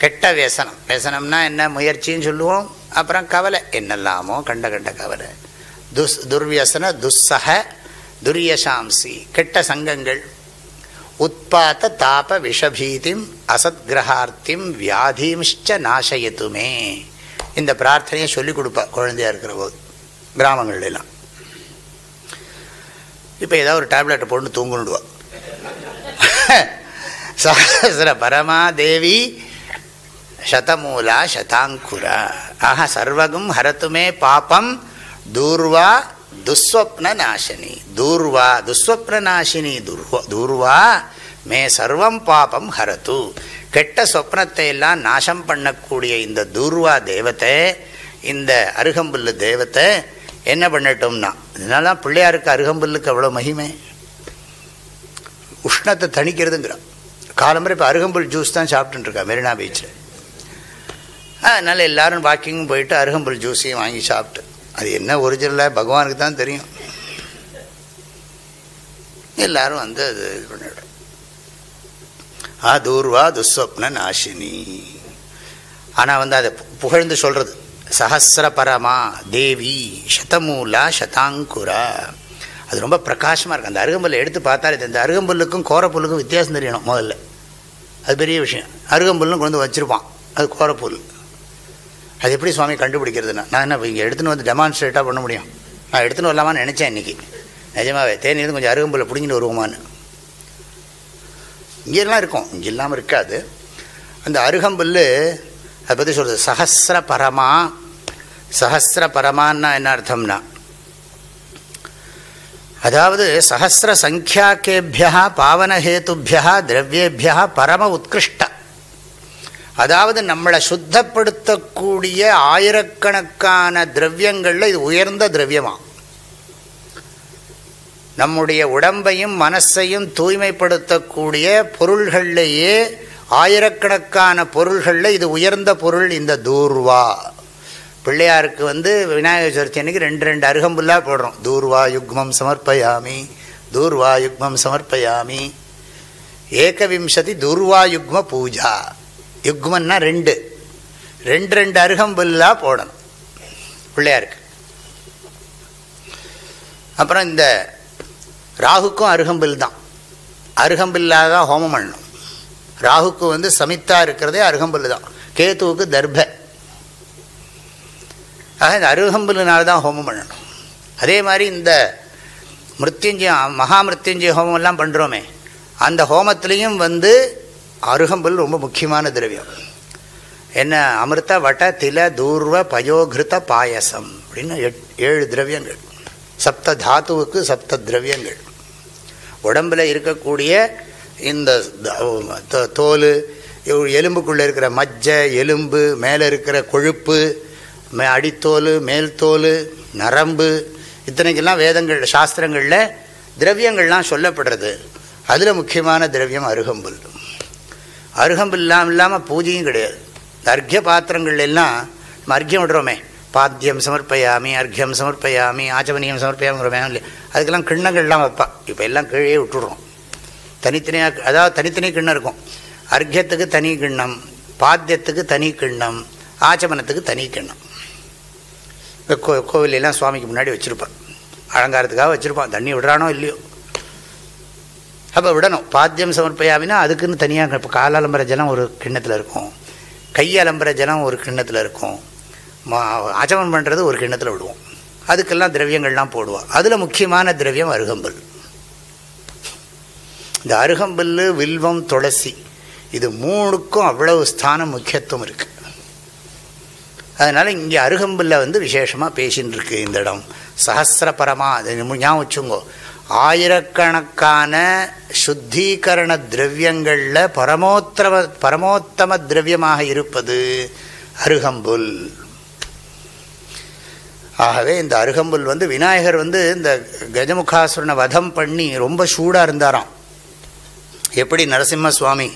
கெட்ட வியசனம் வியசனம்னா என்ன? முயற்சின்னு சொல்லுவோம். அப்புறம் கவலை. என்னெல்லாமோ கண்ட கண்ட கவலை. துஸ் துர்வியசன துஸ்ஸக துரியசாம்சி. கெட்ட சங்கங்கள். உத்பாத்த தாப விஷபீதிம் அசத்கிரகார்த்திம் வியாதிம்ச்ச நாசயத்துமே. இந்த பிரார்த்தனையை சொல்லிக் கொடுப்பா குழந்தையாக இருக்கிற போது கிராமங்கள்லாம் இப்போ ஏதாவது ஒரு டேப்லெட்டை போட்டு தூங்குனுடுவா சஹசிர பரமாதேவி சதமூலா சதாங்குரா ஆஹா சர்வகும் ஹரத்துமே பாபம் தூர்வா துஸ்வப்ன நாசினி தூர்வா துஸ்வப்ன நாசினி துர்வா தூர்வா மே சர்வம் பாபம் ஹரத்து கெட்ட சொப்னத்தை எல்லாம் நாசம் பண்ணக்கூடிய இந்த தூர்வா தேவத்தை இந்த அருகம்புல்லு தேவத்தை என்ன பண்ணட்டோம்னா இதனால பிள்ளையாருக்கு அருகம்புல்லுக்கு அவ்வளோ மகிமை. உஷ்ணத்தை தணிக்கிறதுங்கிறான். காலம்பரை இப்போ அருகம்புல் ஜூஸ் தான் சாப்பிட்டுருக்கா மெரினா பீச்சில் அதனால் எல்லோரும் வாக்கிங்கும் போயிட்டு அருகம்புல் ஜூஸையும் வாங்கி சாப்பிட்டு. அது என்ன ஒரிஜினலாக பகவானுக்கு தான் தெரியும். எல்லாரும் வந்து அது இது பண்ணிவிடும் ஆ தூர்வா துஸ்வப்ன நாசினி ஆனால் வந்து அதை புகழ்ந்து சொல்கிறது சஹசிர பரமா தேவி சதமூலா சதாங்குரா. அது ரொம்ப பிரகாசமாக இருக்கும் அந்த அருகம்புல்லை எடுத்து பார்த்தாலே இந்த அருகம்புல்லுக்கும் கோரப்புல்லுக்கும் வித்தியாசம் தெரியணும் முதல்ல. அது பெரிய விஷயம். அருகம்புல்னு கொண்டு வந்து வச்சுருப்பான். அது கோரப்புல். அது எப்படி சுவாமி கண்டுபிடிக்கிறதுனா நான் என்ன இங்கே எடுத்துன்னு வந்து டெமான்ஸ்ட்ரேட்டாக பண்ண முடியும். நான் எடுத்துன்னு வரலாமான்னு நினச்சேன் இன்றைக்கி நிஜமாவே தேனியிருந்து கொஞ்சம் அருகம்புல பிடிங்கிட்டு வருவோமான்னு. இங்கெல்லாம் இருக்கும். இங்கே இல்லாமல் இருக்காது. அந்த அருகம்புல் அதை பற்றி சொல்கிறது சஹசிர பரமா சஹசிர பரமான்னா என்ன அர்த்தம்னா? அதாவது சஹசிர சங்கியாக்கேபியா பாவனஹேத்துபியா திரவியேபியா பரம உத்கிருஷ்ட. அதாவது நம்மளை சுத்தப்படுத்தக்கூடிய ஆயிரக்கணக்கான திரவியங்களில் இது உயர்ந்த திரவியமாக நம்முடைய உடம்பையும் மனசையும் தூய்மைப்படுத்தக்கூடிய பொருள்கள்லேயே ஆயிரக்கணக்கான பொருள்களில் இது உயர்ந்த பொருள் இந்த தூர்வா. பிள்ளையாருக்கு வந்து விநாயகர் சதுர்த்தி அன்னைக்கு ரெண்டு ரெண்டு அருகம்புல்லாக போடுறோம். தூர்வா யுக்மம் சமர்ப்பயாமி தூர்வா யுக்மம் சமர்ப்பயாமி. ஏகவிம்சதி தூர்வா யுக்ம பூஜா. யுக்மன்னா ரெண்டு. ரெண்டு ரெண்டு அருகம்புல்லாக போடணும். பிள்ளையாருக்கு. அப்புறம் இந்த ராகுக்கும் அருகம்பில் தான் அருகம்பில்லாக தான் ஹோமம் பண்ணணும். ராகுக்கு வந்து சமித்தா இருக்கிறதே அருகம்பில் தான் கேத்துவுக்கு தர்ப ஆக இந்த அருகம்பில்னால தான் ஹோமம் பண்ணணும். அதே மாதிரி இந்த மிருத்யுஞ்சய மகா மிருத்யுஞ்சய ஹோமம்லாம் பண்ணுறோமே அந்த ஹோமத்துலேயும் வந்து அருகம்புல் ரொம்ப முக்கியமான திரவியம். என்ன அமிர்த வட தில தூர்வ பயோகிருத பாயசம் அப்படின்னு எட் ஏழு திரவியங்கள். சப்த தாத்துவுக்கு சப்த திரவியங்கள். உடம்பில் இருக்கக்கூடிய இந்த தோல் எலும்புக்குள்ளே இருக்கிற மஜ்ஜை எலும்பு மேலே இருக்கிற கொழுப்பு மே அடித்தோல் மேல்தோல் நரம்பு இத்தனைக்கெல்லாம் வேதங்கள் சாஸ்திரங்களில் திரவியங்கள்லாம் சொல்லப்படுறது. அதில் முக்கியமான திரவியம் அருகம்புல். அருகம் இல்லாமல் இல்லாமல் பூஜையும் கிடையாது. அர்க்கிய பாத்திரங்கள் எல்லாம் நம்ம அர்க்கியம் விடுறோமே. பாத்தியம் சமர்ப்பயாமி அர்க்கியம் சமர்ப்பயாமி ஆச்சமனியம் சமர்ப்பயாமிங்கிறோமே அதுக்கெல்லாம் கிண்ணங்கள்லாம் வைப்பா. இப்போ எல்லாம் கீழே விட்டுடுறோம். தனித்தனியாக அதாவது தனித்தனி கிண்ணம் இருக்கும். அர்க்கியத்துக்கு தனி கிண்ணம் பாத்தியத்துக்கு தனி கிண்ணம் ஆச்சமனத்துக்கு தனி கிண்ணம். இப்போ கோ கோவிலெல்லாம் சுவாமிக்கு முன்னாடி வச்சுருப்பான் அலங்காரத்துக்காக வச்சுருப்பான். தண்ணி விடுறானோ இல்லையோ. அப்போ விடணும். பாத்தியம் சமர்ப்பயாமினா அதுக்குன்னு தனியாக இப்போ காலாலம்பர ஜலம் ஒரு கிண்ணத்தில் இருக்கும். கையலம்பர ஜலம் ஒரு கிண்ணத்தில் இருக்கும். அஜமம் பண்ணுறது ஒரு கிண்ணத்தில் விடுவோம். அதுக்கெல்லாம் திரவியங்கள்லாம் போடுவோம். அதில் முக்கியமான திரவியம் அருகம்புல். இந்த அருகம்புல் வில்வம் துளசி இது மூணுக்கும் அவ்வளவு ஸ்தானம் முக்கியத்துவம் இருக்குது அதனால் இங்கே அருகம்புல்ல வந்து விசேஷமாக பேசின்னு இருக்கு இந்த இடம். சஹசிரபரமா அது ஞாபகம் வச்சுங்கோ ஆயிரக்கணக்கான சுத்தீகரண திரவியங்களில் பரமோத்தம பரமோத்தம திரவியமாக இருப்பது அருகம்புல். ஆகவே இந்த அருகம்புல் வந்து விநாயகர் வந்து இந்த கஜமுகாசுரனை வதம் பண்ணி ரொம்ப சூடாக இருந்தாராம். எப்படி நரசிம்ம சுவாமி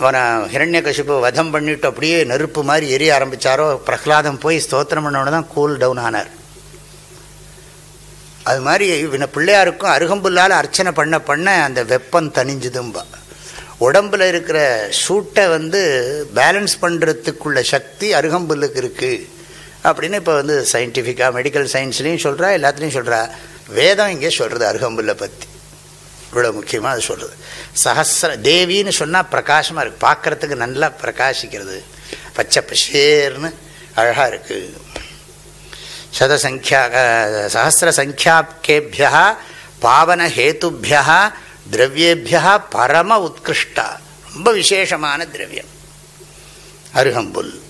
அவனை ஹிரண்ய கசிப்பு வதம் பண்ணிவிட்டு அப்படியே நெருப்பு மாதிரி எரிய ஆரம்பித்தாரோ பிரகலாதம் போய் ஸ்தோத்திரம் பண்ணோன்னு தான் கூல் டவுன் ஆனார். அது மாதிரி இவனை பிள்ளையாருக்கும் அருகம்புல்லால் அர்ச்சனை பண்ண பண்ண அந்த வெப்பம் தணிஞ்சுதும்பா. உடம்பில் இருக்கிற சூட்டை வந்து பேலன்ஸ் பண்ணுறதுக்குள்ள சக்தி அருகம்புல்லுக்கு இருக்குது அப்படின்னு இப்போ வந்து சயின்டிஃபிக்காக மெடிக்கல் சயின்ஸ்லேயும் சொல்கிறா எல்லாத்துலேயும் சொல்கிறா வேதம் இங்கே சொல்கிறது அருகம்புல்லை பற்றி இவ்வளோ முக்கியமாக அது சொல்கிறது சஹசிர தேவின்னு சொன்னால் பிரகாசமாக இருக்குது பார்க்குறதுக்கு நல்லா பிரகாசிக்கிறது. பச்சை பசேர்னு அழகாக இருக்குது சதசங்கியா சஹசிர பாவனஹேத்துபியா பாவன திரவியேபியா பரம உத்கிருஷ்டா ரொம்ப விசேஷமான திரவியம். அருகம்புல்.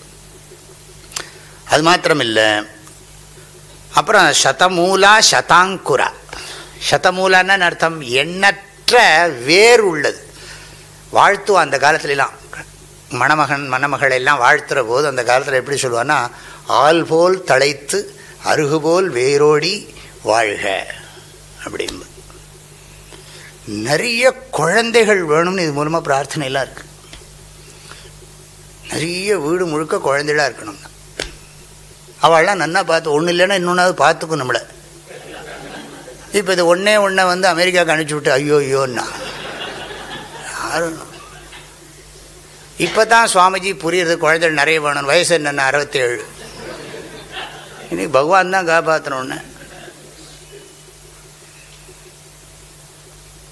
அது மாத்திரமில்லை. அப்புறம் சதமூலா சதாங்குரா. சதமூலான்னு அர்த்தம் எண்ணற்ற வேர் உள்ளது. வாழ்த்துவோம் அந்த காலத்துலலாம். மணமகன் மணமகள் எல்லாம் வாழ்த்துற போது அந்த காலத்தில் எப்படி சொல்லுவான்னா ஆள் போல் தழைத்து அருகுபோல் வேரோடி வாழ்க அப்படின்பது நிறைய குழந்தைகள் வேணும்னு இது மூலமாக பிரார்த்தனையெல்லாம் இருக்கு. நிறைய வீடு முழுக்க குழந்தைகளாக இருக்கணும்னா அவள்லாம் நன்னா பார்த்து ஒன்றும் இல்லைன்னா இன்னொன்றாவது பார்த்துக்கும் நம்மளை. இப்போ இது ஒன்றே ஒன்றை வந்து அமெரிக்காவுக்கு அனுப்பிச்சி விட்டு ஐயோ ஐயோன்னா. யாரும் இப்போ தான் சுவாமிஜி புரியுறது குழந்தைகள் நிறைய வேணும். வயசு என்னென்ன? அறுபத்தேழு. இன்னைக்கு பகவான் தான் காப்பாற்றணுன்னு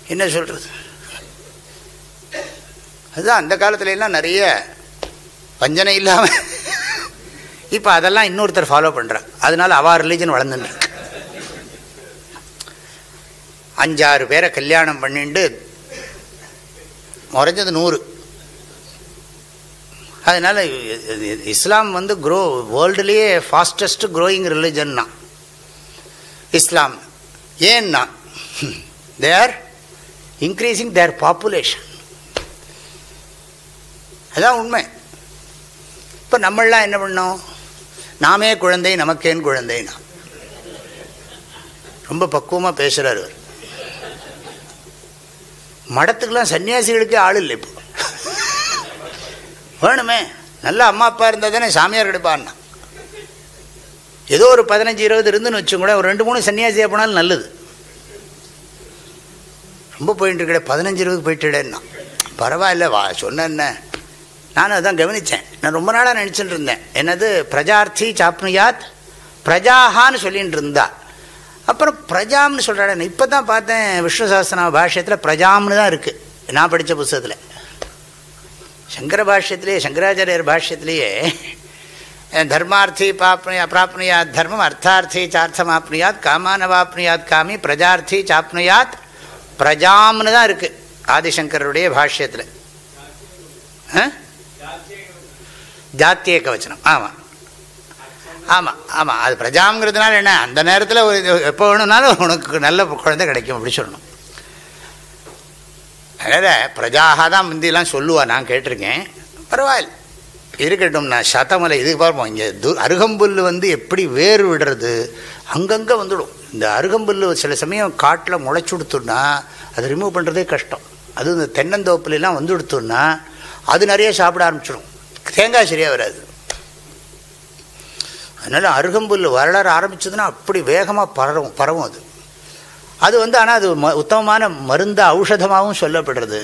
என்ன சொல்கிறது அதுதான் அந்த காலத்துலலாம் நிறைய வஞ்சனை இல்லாமல் இப்போ அதெல்லாம் இன்னொருத்தர் ஃபாலோ பண்ணுறான் அதனால அவா ரிலீஜன் வளர்ந்துட்டு அஞ்சாறு பேரை கல்யாணம் பண்ணிட்டு முறைஞ்சது நூறு. அதனால் இஸ்லாம் வந்து க்ரோ வேர்ல்டுலேயே ஃபாஸ்டஸ்ட் க்ரோயிங் ரிலிஜன்னா இஸ்லாம். ஏன்னா they are increasing their population அதான் உண்மை. இப்போ நம்மளாம் என்ன பண்ணோம்? நாமே குழந்தை நமக்கேன் குழந்தைனா ரொம்ப பக்குவமாக பேசுகிறார் அவர். மடத்துக்கெல்லாம் சன்னியாசிகளுக்கே ஆள் இல்லை இப்போ. வேணுமே? நல்லா அம்மா அப்பா இருந்தால் தானே சாமியார் கிடைப்பான்னா. ஏதோ ஒரு பதினஞ்சு இருபது இருந்துன்னு வச்சுக்கூட ஒரு ரெண்டு மூணு சன்னியாசியாக போனாலும் நல்லது. ரொம்ப போயிட்டு இருக்கே பதினஞ்சு இருபது போயிட்டுடேன்னா பரவாயில்ல வா சொன்ன நானும் அதான் கவனித்தேன் நான் ரொம்ப நாளாக நினச்சிட்டு இருந்தேன். என்னது பிரஜார்த்தி சாப்னுயாத் பிரஜாஹான்னு சொல்லிகிட்டு இருந்தா. அப்புறம் பிரஜாம்னு சொல்கிறாட இப்போ தான் பார்த்தேன் விஷ்ணு சாஸ்திரா பாஷ்யத்தில் பிரஜாம்னு தான் இருக்குது நான் படித்த புஸ்தகத்தில். சங்கர பாஷ்யத்திலேயே சங்கராச்சாரியர் பாஷ்யத்திலேயே தர்மார்த்தி பாப்னியா பிராப்னுயாத் தர்மம் அர்த்தார்த்தி சார்த்தம் சார்த்தமாப்னுயாத் காமானவாப்னுயாத் காமி பிரஜார்த்தி சாப்னுயாத் பிரஜாம்னு தான் இருக்குது ஆதிசங்கருடைய பாஷ்யத்தில். ஜாத்திய கவச்சனம் ஆமாம் ஆமாம் ஆமாம் அது பிரஜாங்கிறதுனால என்ன? அந்த நேரத்தில் எப்போ வேணும்னாலும் உனக்கு நல்ல குழந்தை கிடைக்கும் அப்படி சொல்லணும். அதனால் பிரஜாக தான் முந்திலாம் சொல்லுவா நான் கேட்டிருக்கேன். பரவாயில்ல. இருக்கட்டும் நான் சதமலை இதுக்கு பார்ப்போம். இங்கே து அருகம்புல் வந்து எப்படி வேறு விடுறது? அங்கங்கே வந்துடும். இந்த அருகம்புல் சில சமயம் காட்டில் முளைச்சி கொடுத்தோன்னா அதை ரிமூவ் பண்ணுறதே கஷ்டம். அது இந்த தென்னந்தோப்புலாம் வந்து கொடுத்தோன்னா அது நிறைய சாப்பிட ஆரம்பிச்சிடும். தேங்காய் சரியாக வராது. அதனால் அருகம்புல் வரலாறு ஆரம்பிச்சதுன்னா அப்படி வேகமாக பரவும் பரவும் அது. அது வந்து ஆனால் அது ம உத்தமமான மருந்து ஔஷதமாகவும் சொல்லப்படுறது.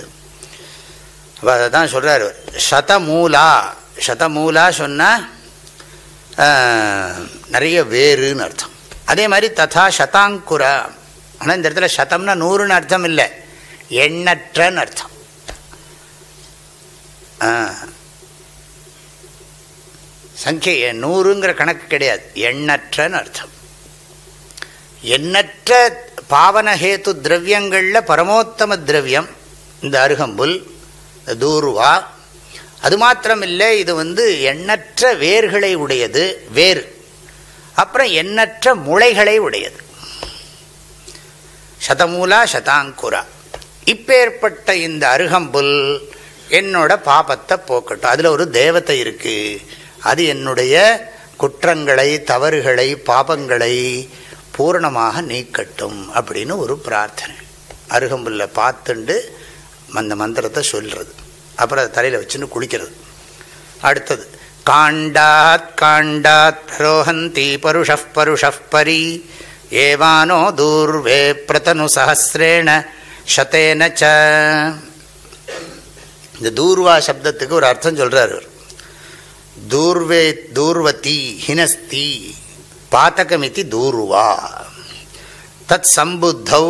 அப்போ அதை தான் சொல்கிறார் சதமூலா சதமூலா சொன்னால் நிறைய வேறுன்னு அர்த்தம். அதே மாதிரி ததா சதாங்குரா. ஆனால் இந்த இடத்துல சதம்னா நூறுன்னு அர்த்தம் இல்லை. எண்ணற்றன்னு அர்த்தம். சங்கிய நூறுங்கிற கணக்கு கிடையாது. எண்ணற்றன்னு அர்த்தம். எண்ணற்ற பாவனஹேத்து திரவியங்களில் பரமோத்தம திரவியம் இந்த அருகம்புல் தூர்வா அது மாத்திரமில்லை இது வந்து எண்ணற்ற வேர்களை உடையது வேர். அப்புறம் எண்ணற்ற முளைகளை உடையது. சதமூலா சதாங்குரா. இப்பேற்பட்ட இந்த அருகம்புல் என்னோட பாபத்தை போக்கட்டும். அதில் ஒரு தேவத்தை இருக்குது அது என்னுடைய குற்றங்களை தவறுகளை பாபங்களை பூரணமாக நீக்கட்டும் அப்படின்னு ஒரு பிரார்த்தனை. அருகம்புல்ல பார்த்துண்டு அந்த மந்திரத்தை சொல்கிறது அப்புறம் தலையில் வச்சுன்னு குளிக்கிறது. அடுத்தது காண்டாத் காண்டாத் ரோஹந்தி பருஷ பருஷ பரி ஏவானோ தூர்வே பிரதனு சஹசிரேண சதேன ச. இந்த தூர்வா சப்தத்துக்கு ஒரு அர்த்தம் சொல்கிறார் தூர்வே தூர்வதி ஹினஸ்தி பாத்தகமிதி தூர்வா தத் சம்புத்தௌ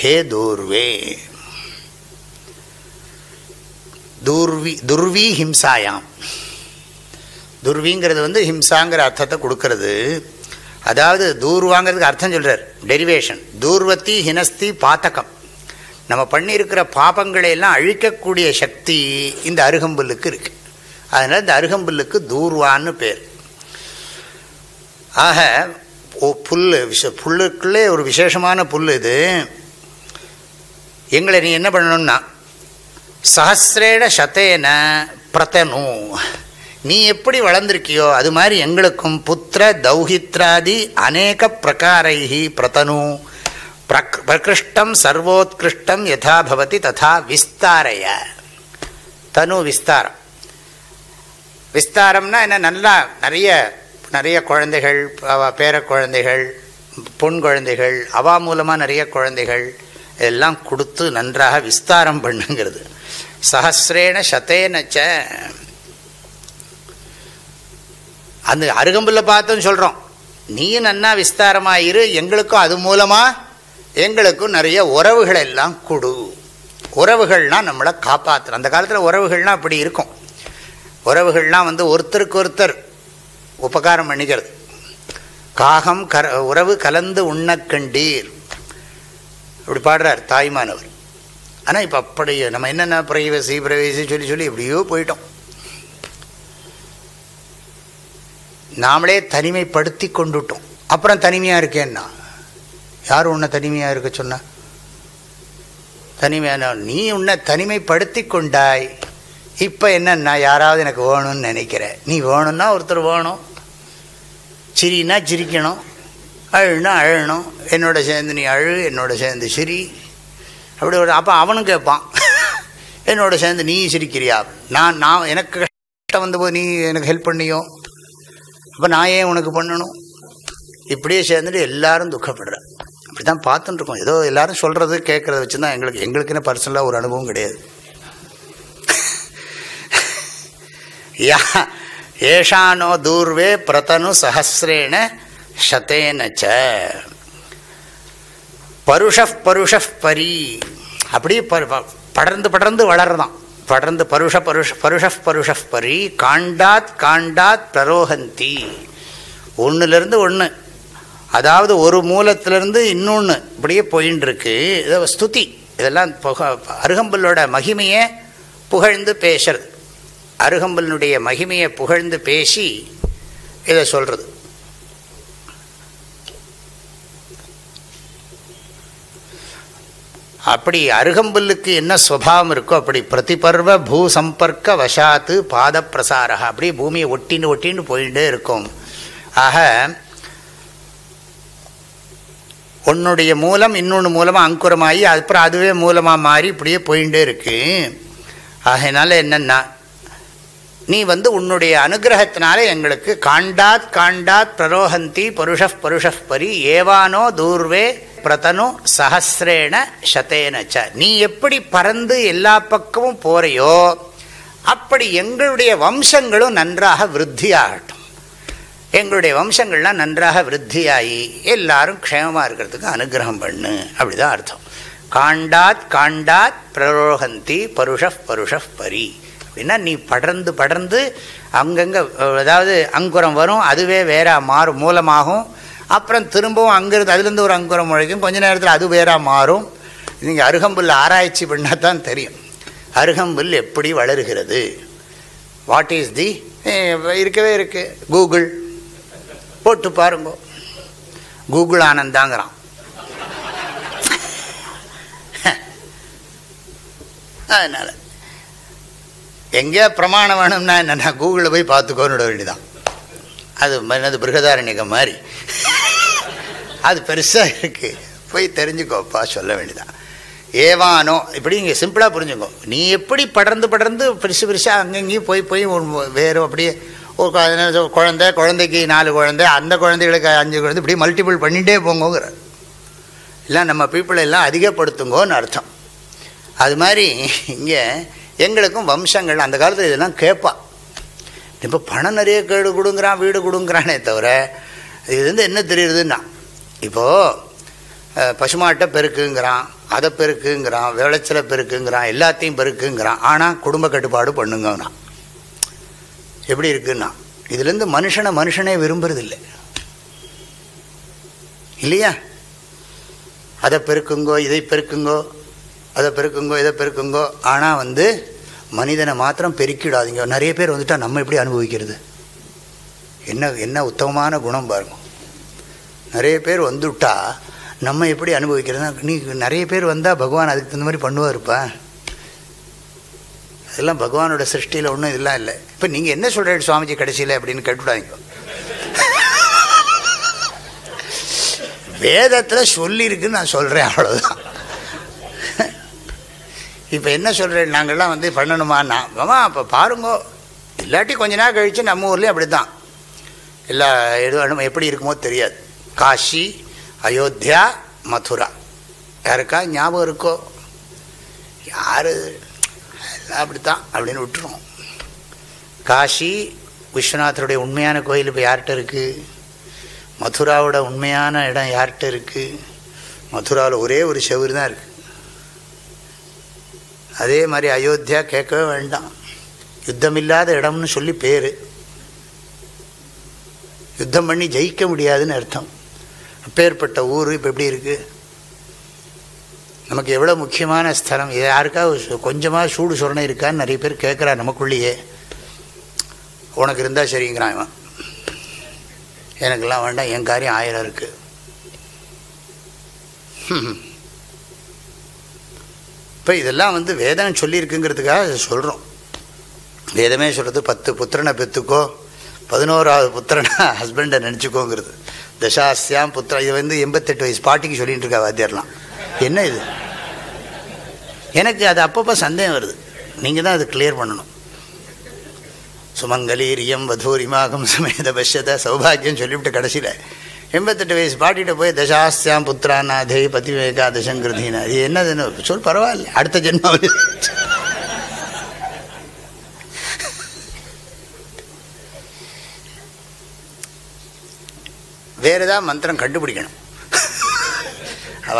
ஹே தூர்வே துர்வி துர்வி ஹிம்சாயாம் துர்விங்கிறது வந்து ஹிம்சாங்கிற அர்த்தத்தை கொடுக்கறது. அதாவது தூர்வாங்கிறதுக்கு அர்த்தம் சொல்கிறார் டெரிவேஷன் தூர்வத்தி ஹினஸ்தி பாத்தகம். நம்ம பண்ணியிருக்கிற பாபங்களை எல்லாம் அழிக்கக்கூடிய சக்தி இந்த அருகம்புல்லுக்கு இருக்குது அதனால் இந்த அருகம்புல்லுக்கு தூர்வான்னு பேர். ஆக ஓ புல் விஷ புல்லுக்குள்ளே ஒரு விசேஷமான புல் இது. எங்களை நீ என்ன பண்ணணும்னா சஹசிரேட சதேன பிரதனு. நீ எப்படி வளர்ந்துருக்கியோ அது மாதிரி எங்களுக்கும் புத்திர தௌஹித்ராதி அநேக பிரகாரைகி பிரதனு. பிரக் பிரகிருஷ்டம் சர்வோத்கிருஷ்டம் யதா பவதி ததா விஸ்தாரைய. தனு விஸ்தாரம். விஸ்தாரம்னா என்ன? நல்லா நிறைய நிறைய குழந்தைகள் அவ பேர குழந்தைகள் பொன் குழந்தைகள் அவா மூலமாக நிறைய குழந்தைகள் எல்லாம் கொடுத்து நன்றாக விஸ்தாரம் பண்ணுங்கிறது. சஹசிரேன சதேனச்ச. அந்த அருகம்புல்ல பார்த்தும் சொல்கிறோம் நீயும் நன்னா விஸ்தாரமாயிரு எங்களுக்கும் அது மூலமாக எங்களுக்கும் நிறைய உறவுகள் எல்லாம் கொடு. உறவுகள்னால் நம்மளை காப்பாற்றுறோம் அந்த காலத்தில் உறவுகள்னால் அப்படி இருக்கும். உறவுகள்லாம் வந்து ஒருத்தருக்கு ஒருத்தர் உபகாரம் பண்ணிக்கிறது. காகம் கர உறவு கலந்து உண்ணக்கண்டீர் இப்படி பாடுறார் தாய்மானவர். ஆனால் இப்போ அப்படி நம்ம என்னென்ன பிரைவசி பிரைவசி சொல்லி சொல்லி இப்படியோ போயிட்டோம். நாமளே தனிமைப்படுத்தி கொண்டுட்டோம். அப்புறம் தனிமையாக இருக்கேன்னா? யார் உன்னை தனிமையாக இருக்க சொன்ன? தனிமையான நீ உன்னை தனிமைப்படுத்தி கொண்டாய். இப்போ என்னன்னா யாராவது எனக்கு வேணும்னு நினைக்கிறேன் நீ வேணும்னா ஒருத்தர் வேணும். சிரினா சிரிக்கணும் அழுனா அழணும் என்னோட சேர்ந்து நீ அழு என்னோட சேர்ந்து சிரி. அப்படி ஒரு அப்போ அவனும் கேட்பான் என்னோட சேர்ந்து நீ சிரிக்கிறியா? நான் நான் எனக்கு கஷ்டம் வந்தபோது நீ எனக்கு ஹெல்ப் பண்ணியோ? அப்போ நான் ஏன் உனக்கு பண்ணணும்? இப்படியே சேர்ந்துட்டு எல்லாரும் துக்கப்படுற. அப்படி தான் பார்த்துட்டுருக்கோம் ஏதோ எல்லாரும் சொல்கிறது கேட்குறத வச்சு தான் எங்களுக்கு எங்களுக்குன்னு பர்சனலாக ஒரு அனுபவம் கிடையாது. யா ஏஷானோ தூர்வே பிரதனு சஹசிரேண சதேன ச. பருஷ பருஷ பரி. அப்படியே படர்ந்து படர்ந்து வளர்தான் படர்ந்து பருஷ பருஷ பருஷ பருஷ பரி காண்டாத் காண்டாத் பிரரோகந்தி. ஒன்றுலேருந்து ஒன்று அதாவது ஒரு மூலத்திலேருந்து இன்னொன்று இப்படியே போயின்னு இருக்கு இதை ஸ்துதி. இதெல்லாம் புக அருகம்புல்லோட மகிமையை புகழ்ந்து பேசுறது. அருகம்பலினுடைய மகிமையை புகழ்ந்து பேசி இதை சொல்கிறது அப்படி அருகம்புல்லுக்கு என்ன சுவாவம் இருக்கோ அப்படி பிரதிபர்வ பூ சம்பர்க்க வசாத்து பாத பிரசாரா அப்படி பூமியை ஒட்டின்னு ஒட்டின்னு போயிட்டே இருக்கும். ஆக உன்னுடைய மூலம் இன்னொன்று மூலமாக அங்குரமாகி அப்புறம் அதுவே மூலமாக மாறி இப்படியே போயிட்டே இருக்கு. ஆகையினால என்னென்னா நீ வந்து உன்னுடைய அனுகிரகத்தினால எங்களுக்கு காண்டாத் காண்டாத் பிரரோஹந்தி பருஷப் பருஷப் பரி ஏவானோ தூர்வே பிரதனு சஹசிரேன சதேனச்ச நீ எப்படி பறந்து எல்லா பக்கமும் போறையோ அப்படி எங்களுடைய வம்சங்களும் நன்றாக விருத்தியாகட்டும். எங்களுடைய வம்சங்கள்லாம் நன்றாக விருத்தியாகி எல்லாரும் க்ஷேமமாக இருக்கிறதுக்கு அனுகிரகம் பண்ணு அப்படிதான் அர்த்தம். காண்டாத் காண்டாத் பிரரோகந்தி பருஷப் பருஷப் பரி. அப்படின்னா நீ படர்ந்து படர்ந்து அங்கங்கே அதாவது அங்குரம் வரும் அதுவே வேற மாறும் மூலமாகும். அப்புறம் திரும்பவும் அங்கிருந்து அதுலேருந்து ஒரு அங்குரம் முளைக்கும். கொஞ்ச நேரத்தில் அது வேற மாறும். நீங்கள் அருகம்புல் ஆராய்ச்சி பண்ணால் தான் தெரியும். அருகம்புல் எப்படி வளருகிறது? வாட் இஸ் தி இருக்கவே இருக்குது கூகுள் போட்டு பாருங்க. கூகுள் ஆனந்தாங்கிறான். அதனால் எங்கேயா பிரமாணம் வேணும்னா என்னென்னா கூகுளில் போய் பார்த்துக்கோன்னு விட வேண்டியதான் அது என்னது பிருகதாரண்யகம் மாதிரி. அது பெருசாக இருக்குது போய் தெரிஞ்சுக்கோப்பா சொல்ல வேண்டியதான் ஏவானோ இப்படி இங்கே சிம்பிளாக புரிஞ்சுக்கோ. நீ எப்படி படர்ந்து படர்ந்து பெருசு பெருசாக அங்கங்கேயும் போய் போய் வேறு அப்படியே ஒரு குழந்தை குழந்தைக்கு நாலு குழந்தை அந்த குழந்தைகளுக்கு அஞ்சு குழந்தை இப்படி மல்டிபிள் பண்ணிகிட்டே போங்கோங்கிற. இல்லை நம்ம பீப்புளை எல்லாம் அதிகப்படுத்துங்கோன்னு அர்த்தம். அது மாதிரி இங்கே எங்களுக்கும் வம்சங்கள் அந்த காலத்தில் இதெல்லாம் கேட்பான் இப்போ பணம் நிறைய கேடு கொடுங்குறான் வீடு கொடுங்குறானே தவிர இது வந்து என்ன தெரியுதுன்னா இப்போது பசுமாட்டை பெருக்குங்கிறான் அதை பெருக்குங்கிறான் விளைச்சலை பெருக்குங்கிறான் எல்லாத்தையும் பெருக்குங்கிறான். ஆனால் குடும்ப கட்டுப்பாடு பண்ணுங்கண்ணா எப்படி இருக்குன்னா இதுலேருந்து மனுஷனை மனுஷனே விரும்புறதில்லை. இல்லையா? அதை பெருக்குங்கோ இதை பெருக்குங்கோ அதை பெருக்குங்கோ இதை பெருக்குங்கோ. ஆனால் வந்து மனிதனை மாத்திரம் பெருக்கிடாதீங்க. நிறைய பேர் வந்துட்டால் நம்ம எப்படி அனுபவிக்கிறது? என்ன என்ன உத்தமமான குணம் பாருங்க. நிறைய பேர் வந்துவிட்டா நம்ம எப்படி அனுபவிக்கிறதுனா நீ நிறைய பேர் வந்தால் பகவான் அதுக்கு தகுந்த மாதிரி பண்ணுவாருப்பா. அதெல்லாம் பகவானோட சிருஷ்டியில் ஒன்றும் இதெல்லாம் இல்லை. இப்போ நீங்கள் என்ன சொல்கிறீங்க சுவாமிஜி கடைசியில் அப்படின்னு கேட்டுவிடாதீங்க. வேதத்தில் சொல்லியிருக்குன்னு நான் சொல்கிறேன் அவ்வளோதான் இப்போ என்ன சொல்கிறேன் நாங்கள்லாம் வந்து பண்ணணுமான்னா ஆமாம் அப்போ பாருங்கோ. இல்லாட்டி கொஞ்ச நாள் கழித்து நம்ம ஊர்லேயும் அப்படி தான் எல்லா எதுவும் எப்படி இருக்குமோ தெரியாது. காஷி அயோத்தியா மதுரா. யாருக்கா ஞாபகம் இருக்கோ? யார்? எல்லாம் அப்படி தான் அப்படின்னு விட்டுருவோம். காஷி விஸ்வநாதருடைய உண்மையான கோயில் இப்போ யார்கிட்ட இருக்குது மதுராவோட உண்மையான இடம் யார்கிட்ட இருக்குது மதுராவில் ஒரே ஒரு செவுறு தான் இருக்குது அதே மாதிரி அயோத்தியா கேட்கவே வேண்டாம். யுத்தமில்லாத இடம்னு சொல்லி பேர். யுத்தம் பண்ணி ஜெயிக்க முடியாதுன்னு அர்த்தம். அப்பேற்பட்ட ஊர் இப்போ எப்படி இருக்குது நமக்கு எவ்வளோ முக்கியமான ஸ்தலம்? யாருக்காவது கொஞ்சமாக சூடு சொரணை இருக்கான்னு நிறைய பேர் கேட்குறா நமக்குள்ளேயே. உனக்கு இருந்தால் சரிங்கிறான் இவன். எனக்கெல்லாம் வேண்டாம் என் காரியம் ஆயிரம் இருக்குது இப்போ இதெல்லாம் வந்து வேதம் சொல்லியிருக்குங்கிறதுக்காக சொல்கிறோம் வேதமே சொல்கிறது பத்து புத்திரனை பெற்றுக்கோ பதினோராவது புத்திரனை ஹஸ்பண்டை நினச்சிக்கோங்கிறது. தசாஸ்தியாம் புத்திர இது வந்து எண்பத்தெட்டு வயசு பாட்டிக்கு சொல்லிகிட்டு இருக்கா வாத்தியர்லாம். என்ன இது? எனக்கு அது அப்பப்போ சந்தேகம் வருது. நீங்கள் தான் அது கிளியர் பண்ணணும். சுமங்கலீரியம் வதூரிமாகம் சமேத பஷ்யத சௌபாகியம் சொல்லிவிட்டு கடைசியில் எண்பத்தெட்டு வயசு பாட்டிகிட்ட போய் தசாஸ்தியாம் புத்திராநாதே பதிவேகா தசங்கிருதினா அது என்னதுன்னு சொல் பரவாயில்ல அடுத்த ஜென்மாவது வேறு ஏதாவது மந்திரம் கண்டுபிடிக்கணும்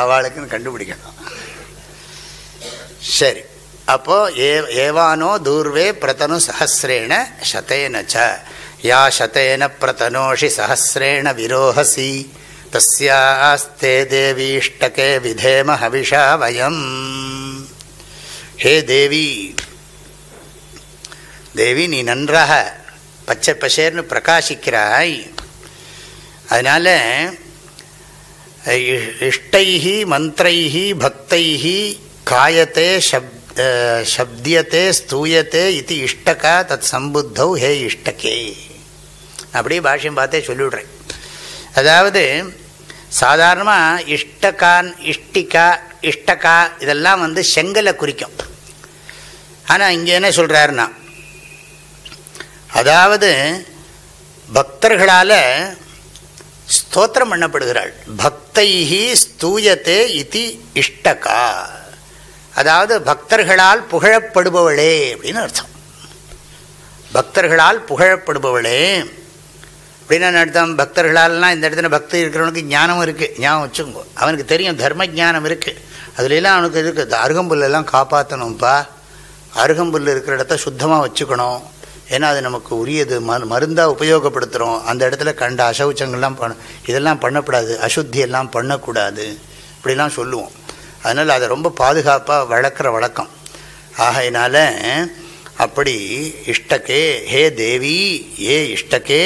அவளுக்குன்னு கண்டுபிடிக்கணும் சரி அப்போது ஏ ஏவானோ தூர்வே பிரதனு சஹசிரேன சதேன ச யா சதேன பிரதனோஷி சஹசிரேண விரோஹசி தஸ்யாஸ்தே தேவீஷ்டகே விதேம ஹவிஷா வயம் ஹே தேவி தேவி நீ நன்றாக பச்சை பசேர்னு பிரகாசிக்கிறாய். அதனால் இஷ்டைஹி மந்திரைஹி பக்தைஹி காயத்தே சப் சப்தியத்தே ஸ்தூயத்தே இது இஷ்டகா தத் சம்புத்தௌ ஹே இஷ்டகே। அப்படியே பாஷ்யம் பார்த்தே சொல்லிவிடுறேன். அதாவது சாதாரணமாக இஷ்டகான் இஷ்டிகா இஷ்டகா இதெல்லாம் வந்து செங்கலை குறிக்கும். ஆனால் இங்கே என்ன சொல்கிறாருன்னா அதாவது பக்தர்களால் ஸ்தோத்திரம் பண்ணப்படுகிறாள். பக்தைஹி ஸ்தூயத்தே இது இஷ்டகா. அதாவது பக்தர்களால் புகழப்படுபவளே அப்படின்னு அர்த்தம். பக்தர்களால் புகழப்படுபவளே. அப்படின்னா அர்த்தம் பக்தர்களால்லாம் இந்த இடத்துல பக்தி இருக்கிறவனுக்கு ஞானம் இருக்குது ஞாபகம் வச்சுக்கோ அவனுக்கு தெரியும் தர்ம ஜானம் இருக்குது அதுலெல்லாம் அவனுக்கு இருக்குது அருகம்புல்லெல்லாம் காப்பாற்றணும்ப்பா அருகம்புல் இருக்கிற இடத்த சுத்தமாக வச்சுக்கணும். ஏன்னா அது நமக்கு உரியது. ம மருந்தாக உபயோகப்படுத்துகிறோம் அந்த இடத்துல கண்ட அசௌச்சங்கள்லாம் பண்ண இதெல்லாம் பண்ணக்கூடாது. அசுத்தி எல்லாம் பண்ணக்கூடாது. இப்படிலாம் சொல்லுவோம். அதனால் அதை ரொம்ப பாதுகாப்பாக வளர்க்குற வழக்கம். ஆகையினால அப்படி இஷ்டக்கே ஹே தேவி ஏ இஷ்டக்கே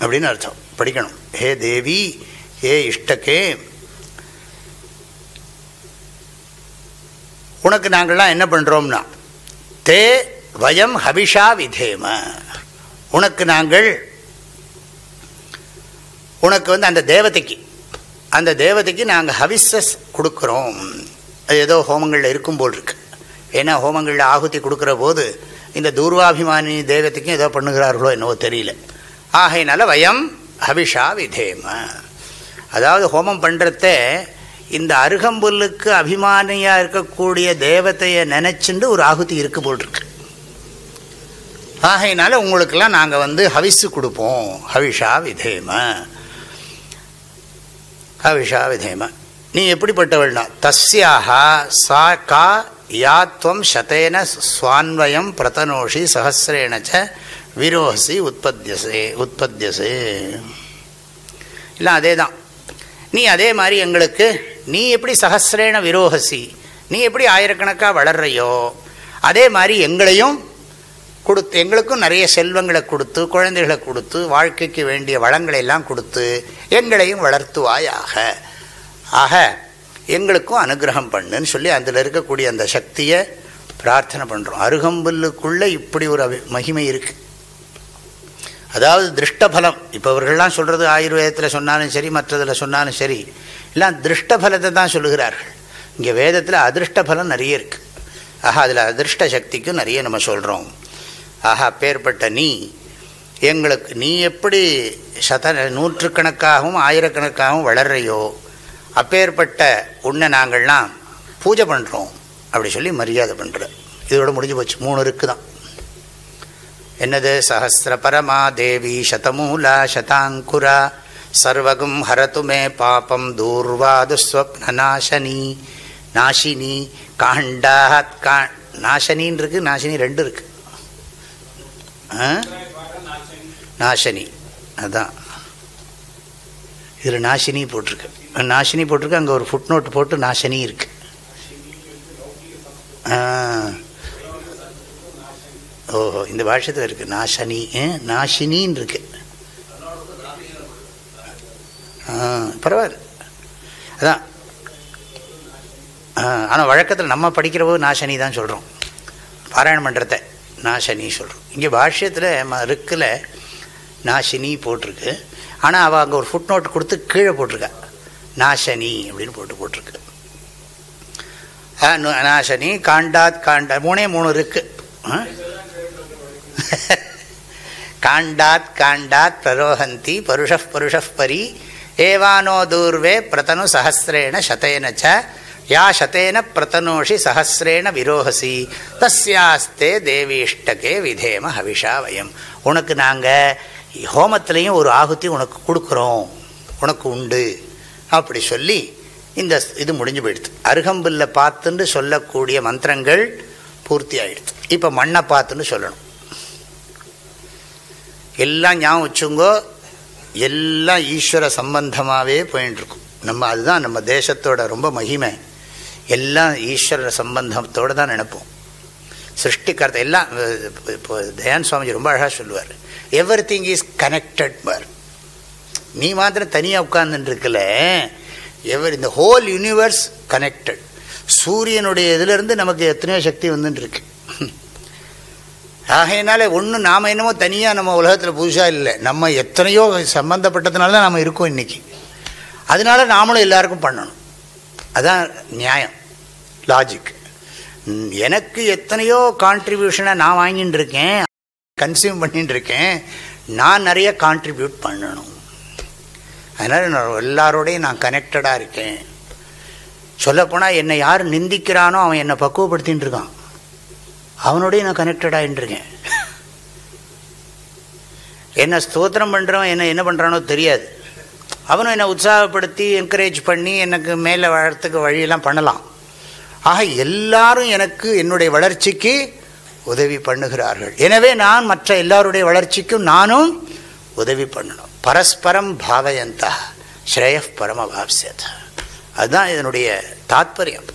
அப்படின்னு அர்த்தம். படிக்கணும். ஹே தேவி ஏ இஷ்டக்கே. உனக்கு நாங்கள்லாம் என்ன பண்ணுறோம்னா தே வயம் ஹபிஷா விதேம. உனக்கு நாங்கள் உனக்கு வந்து அந்த தேவதைக்கு அந்த தேவதைக்கு நாங்கள் ஹவிசஸ் கொடுக்குறோம். அது ஏதோ ஹோமங்களில் இருக்கும் போல் இருக்கு. ஏன்னா ஹோமங்களில் ஆகுதி கொடுக்குற போது இந்த தூர்வாபிமானி தேவதைக்கும் ஏதோ பண்ணுகிறார்களோ என்னவோ தெரியல. ஆகையினால வயம் ஹவிஷா விதேம. அதாவது ஹோமம் பண்ணுறத இந்த அருகம்புல்லுக்கு அபிமானியாக இருக்கக்கூடிய தேவத்தையை நினச்சிண்டு ஒரு ஆகுதி இருக்கு போட்டிருக்கு ஆகையினால உங்களுக்கெல்லாம் நாங்கள் வந்து ஹவிஸு கொடுப்போம். ஹவிஷா விதேம. ஹவிஷா விதேம. நீ எப்படிப்பட்டவள்னா தஸ்யாக சா கா யாத்வம் சதேன சுவான்வயம் பிரதனோஷி சஹசிரேணச்ச விரோசி உற்பத்தியசே உற்பத்தியசே. இல்லை அதே தான் நீ அதே மாதிரி எங்களுக்கு நீ எப்படி சஹசிரேன விரோகசி நீ எப்படி ஆயிரக்கணக்காக வளர்றையோ அதே மாதிரி எங்களையும் கொடுத்து எங்களுக்கும் நிறைய செல்வங்களை கொடுத்து குழந்தைகளை கொடுத்து வாழ்க்கைக்கு வேண்டிய வளங்களை எல்லாம் கொடுத்து எங்களையும் வளர்த்துவாயாக. ஆக எங்களுக்கும் அனுகிரகம் பண்ணுன்னு சொல்லி அதில் இருக்கக்கூடிய அந்த சக்தியை பிரார்த்தனை பண்ணுறோம் அருகம்புல்லுக்குள்ளே இப்படி ஒரு மகிமை இருக்குது அதாவது திருஷ்டபலம். இப்போ இவர்கள்லாம் சொல்கிறது ஆயுர்வேதத்தில் சொன்னாலும் சரி மற்றதில் சொன்னாலும் சரி. எல்லாம் திருஷ்டபலத்தை தான் சொல்லுகிறார்கள். இங்கே வேதத்தில் அதிருஷ்டபலம் நிறைய இருக்குது ஆஹா அதில் அதிர்ஷ்ட சக்திக்கும் நிறைய நம்ம சொல்கிறோம் ஆஹா பேர்பட்ட நீ எங்களுக்கு நீ எப்படி சத நூற்றுக்கணக்காகவும் ஆயிரக்கணக்காகவும் வளர்றையோ அப்பேற்பட்ட உன்னை நாங்கள்லாம் பூஜை பண்ணுறோம் அப்படி சொல்லி மரியாதை பண்ணுற இதோட முடிஞ்சு போச்சு. மூணு இருக்குது தான் என்னது? சஹசிர பரமா தேவி சதமூலா சதாங்குரா. சர்வகும் ஹரது மே பாபம் தூர்வாதுஸ்வப்ன நாசனி நாசினி காண்டாத் கா நாசனின்னு இருக்கு நாசினி ரெண்டு இருக்கு ஆ? நாசினி. அதான். இதில் நாசினி போட்டிருக்கு. நாசினி போட்டிருக்கு அங்கே ஒரு ஃபுட் நோட் போட்டு நாசினி இருக்கு. ஆ. ஓஹோ இந்த பாஷத்தில் இருக்கு. நாசனி ஆ, நாசினின்னு இருக்கு. பரவாயில்ல. அதான். ஆனால் வழக்கத்தில் நம்ம படிக்கிற போது நாசனி தான் சொல்கிறோம் பாராயணம் பண்ணுறத நாசனி சொல்கிறோம் இங்கே பாஷ்யத்தில் ம ருக்கில் நாசினி போட்டிருக்கு. ஆனால் அவள் அங்கே ஒரு ஃபுட் நோட் கொடுத்து கீழே போட்டிருக்கா. நாசனி அப்படின்னு போட்டு போட்டிருக்கு. ஆ, நாசனி காண்டாத் காண்டா மூணே மூணு இருக்குது ஆ? காண்டாத் காண்டாத் பிரரோஹந்தி பருஷ பருஷ பரி ஏவானோ தூர்வே பிரதனு சஹசிரேண சதேன ச யா சதேன பிரதனோஷி சஹசிரேண விரோகசி தஸ்யாஸ்தே தேவீஷ்டகே விதேம ஹவிஷா வயம். உனக்கு நாங்கள் ஹோமத்திலையும் ஒரு ஆகுத்தி உனக்கு கொடுக்குறோம். உனக்கு உண்டு. அப்படி சொல்லி இந்த இது முடிஞ்சு போயிடுது. அருகம்பில்லை பார்த்துன்னு சொல்லக்கூடிய மந்திரங்கள் பூர்த்தி ஆயிடுது. இப்போ மண்ணை பார்த்துன்னு சொல்லணும். எல்லாம் ஞாபகம் வச்சுங்கோ. எல்லாம் ஈஸ்வர சம்பந்தமாகவே போயின்ட்டுருக்கும் நம்ம அதுதான் நம்ம தேசத்தோட ரொம்ப மகிமை. எல்லாம் ஈஸ்வர சம்பந்தத்தோடு தான் நினைப்போம். சிருஷ்டிகர்த்த எல்லாம் இப்போ தயான் சுவாமிஜி ரொம்ப அழகாக சொல்லுவார். எவ்ரி திங் இஸ் கனெக்டட் பார். நீ மாத்திரம் தனியாக உட்கார்ந்துட்டு எவர் இந்த ஹோல் யூனிவர்ஸ் கனெக்டட் சூரியனுடைய இதிலிருந்து நமக்கு எத்தனையோ சக்தி வந்துட்டுருக்கு ஆகையினாலே ஒன்று நாம் என்னமோ தனியாக நம்ம உலகத்தில் புதுசாக இல்லை. நம்ம எத்தனையோ சம்மந்தப்பட்டதுனால தான் நாம் இருக்கோம் இன்றைக்கி அதனால நாமளும் எல்லாருக்கும் பண்ணணும். அதுதான் நியாயம். லாஜிக் எனக்கு எத்தனையோ கான்ட்ரிபியூஷனை நான் வாங்கிட்டு இருக்கேன். கன்சியூம் பண்ணிட்டு இருக்கேன். நான் நிறைய கான்ட்ரிபியூட் பண்ணணும். அதனால் நான் எல்லாரோடையும் நான் கனெக்டடாக இருக்கேன். சொல்லப்போனால் என்னை யார் நிந்திக்கிறானோ அவன் என்னை பக்குவப்படுத்தின்னு இருக்கான். அவனோடய நான் கனெக்டடாகிட்டு இருக்கேன் என்ன ஸ்தோத்திரம் பண்ணுறவன் என்ன என்ன பண்ணுறானோ தெரியாது. அவனும் என்னை உற்சாகப்படுத்தி என்கரேஜ் பண்ணி எனக்கு மேலே வளர்த்துக்கு வழியெல்லாம் பண்ணலாம். ஆக எல்லாரும் எனக்கு என்னுடைய வளர்ச்சிக்கு உதவி பண்ணுகிறார்கள். எனவே நான் மற்ற எல்லாருடைய வளர்ச்சிக்கும் நானும் உதவி பண்ணணும். பரஸ்பரம் பாவயந்தா ஸ்ரேய பரமபாப்சியத அதுதான் இதனுடைய தாத்பரியம்.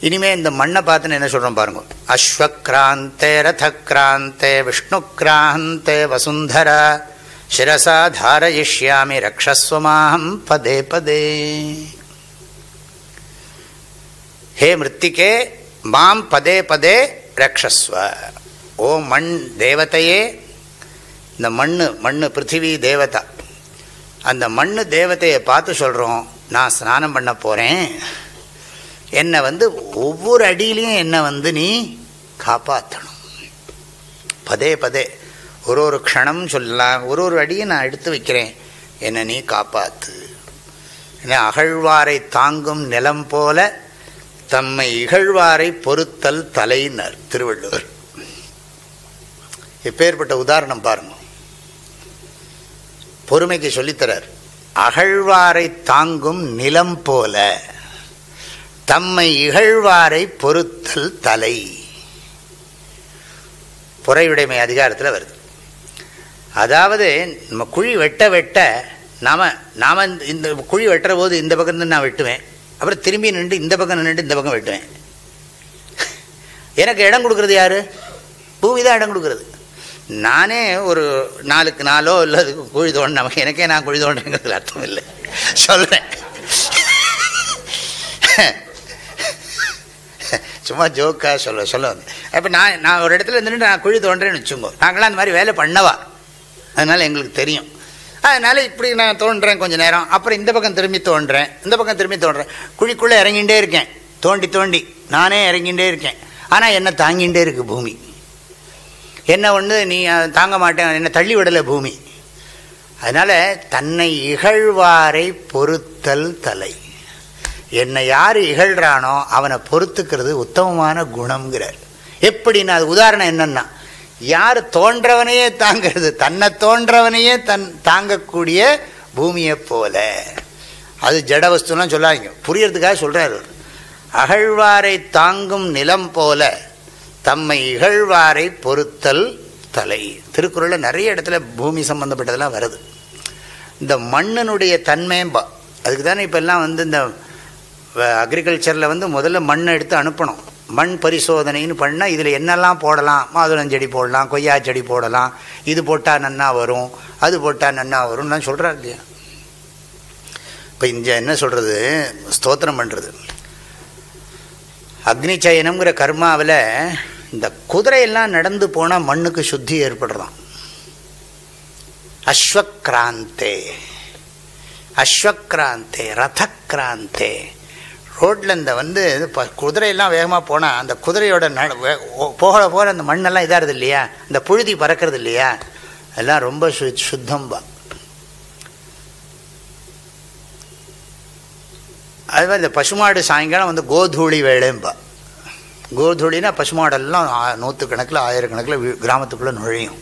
இனிமே இந்த மண்ணை பார்த்துன்னு என்ன சொல்கிறோம் பாருங்க. அஸ்வக்ராந்தே ரதக்ராந்தே விஷ்ணுக்ராந்தே வசுந்தரா சிரசா தாரயிஷ்யாமி ரக்ஷஸ்வமாஹம் பதே பதே. ஹே மிருத்திகே மாம் பதே பதே ரக்ஷஸ்வ. ஓ மண் தேவதையே இந்த மண் மண் பிருத்திவி தேவதா. அந்த மண் தேவதையை பார்த்து சொல்கிறோம் நான் ஸ்நானம் பண்ண போகிறேன் என்னை வந்து ஒவ்வொரு அடியிலையும் என்னை வந்து நீ காப்பாற்றணும் பதே பதே. ஒரு ஒரு க்ஷணம் சொல்லலாம். ஒரு ஒரு அடியும் நான் எடுத்து வைக்கிறேன். என்னை நீ காப்பாற்று என்ன அகழ்வாரை தாங்கும் நிலம் போல தம்மை இகழ்வாரை பொறுத்தல் தலையினர். திருவள்ளுவர். இப்பேற்பட்ட உதாரணம் பாருங்க. பொறுமைக்கு சொல்லித்தரார். அகழ்வாரை தாங்கும் நிலம் போல தம்மை இகழ்வாரை பொறுத்தல் தலை. புறையுடைமை அதிகாரத்தில் வருது. அதாவது நம்ம குழி வெட்ட வெட்ட நாம் நாம் இந்த குழி வெட்டுற போது இந்த பக்கம் இருந்து நான் வெட்டுவேன். அப்புறம் திரும்பி நின்று இந்த பக்கம் நின்று இந்த பக்கம் வெட்டுவேன். எனக்கு இடம் கொடுக்குறது யார்? பூமி தான் இடம் கொடுக்குறது. நானே ஒரு நாளுக்கு நாளோ இல்லை அதுக்கு குழி தோண்ட நமக்கு எனக்கே நான் குழி தோண்டுறேங்கிறதுல அர்த்தம் இல்லை. சொல்கிறேன் சும்மா ஜோக்காக சொல்ல சொல்ல வந்து அப்போ நான் நான் ஒரு இடத்துல இருந்துட்டு நான் குழி தோன்றேன்னு வச்சுக்கோ நாங்களாம் அந்த மாதிரி வேலை பண்ணவா? அதனால் எங்களுக்கு தெரியும். அதனால் இப்படி நான் தோன்றேன் கொஞ்சம் நேரம். அப்புறம் இந்த பக்கம் திரும்பி தோன்றேன். இந்த பக்கம் திரும்பி தோன்றேன். குழிக்குள்ளே இறங்கிகிட்டே இருக்கேன். தோண்டி தோண்டி. நானே இறங்கிகிட்டே இருக்கேன். ஆனால் என்ன தாங்கிகிட்டே இருக்குது பூமி. என்ன ஒன்று நீ தாங்க மாட்டேன். என்ன தள்ளி விடலை பூமி. அதனால் தன்னை இகழ்வாரை பொறுத்தல் தலை. என்னை யார் இகழ்கிறானோ அவனை பொறுத்துக்கிறது உத்தமமான குணம்ங்கிறார். எப்படின்னா அது உதாரணம் என்னென்னா யார் தோன்றவனையே தாங்கிறது தன்னை தோன்றவனையே தன் தாங்கக்கூடிய பூமியை போல. அது ஜட வஸ்துலாம் சொல்லாதீங்க. புரியறதுக்காக சொல்கிறார் அகழ்வாரை தாங்கும் நிலம் போல தம்மை இகழ்வாரை பொறுத்தல் தலை. திருக்குறளில் நிறைய இடத்துல பூமி சம்பந்தப்பட்டதெல்லாம் வருது. இந்த மண்ணினுடைய தன்மையம்பா அதுக்கு தானே இப்போ எல்லாம் வந்து இந்த அக்ரிகல்ச்சரில் வந்து முதல்ல மண்ணை எடுத்து அனுப்பணும். மண் பரிசோதனைன்னு பண்ணால் இதில் என்னெல்லாம் போடலாம்? மாதுளஞ்செடி போடலாம் கொய்யா செடி போடலாம். இது போட்டால் நன்னா வரும் அது போட்டால் நன்னா வரும்லாம் சொல்கிறார் இல்லையா? இப்போ இந்த என்ன சொல்கிறது ஸ்தோத்திரம் பண்ணுறது அக்னி சயனம்ங்கிற கர்மாவில் இந்த குதிரையெல்லாம் நடந்து போனால் மண்ணுக்கு சுத்தி ஏற்படுறான். அஸ்வக்ராந்தே. அஸ்வக்ராந்தே ரதக்ராந்தே. ரோட்டில் இந்த வந்து ப குதிரையெல்லாம் வேகமாக போனால் அந்த குதிரையோட ந போகிற போகிற அந்த மண்ணெல்லாம் இதாகிறது இல்லையா? இந்த புழுதி பறக்கிறது இல்லையா? எல்லாம் ரொம்ப சு சுத்தம்பா அது மாதிரி இந்த பசுமாடு சாயங்காலம் வந்து கோதூளி வேலைம்பா கோதூளினா பசுமாடெல்லாம் நூற்றுக்கணக்கில் ஆயிரக்கணக்கில் கிராமத்துக்குள்ளே நுழையும்.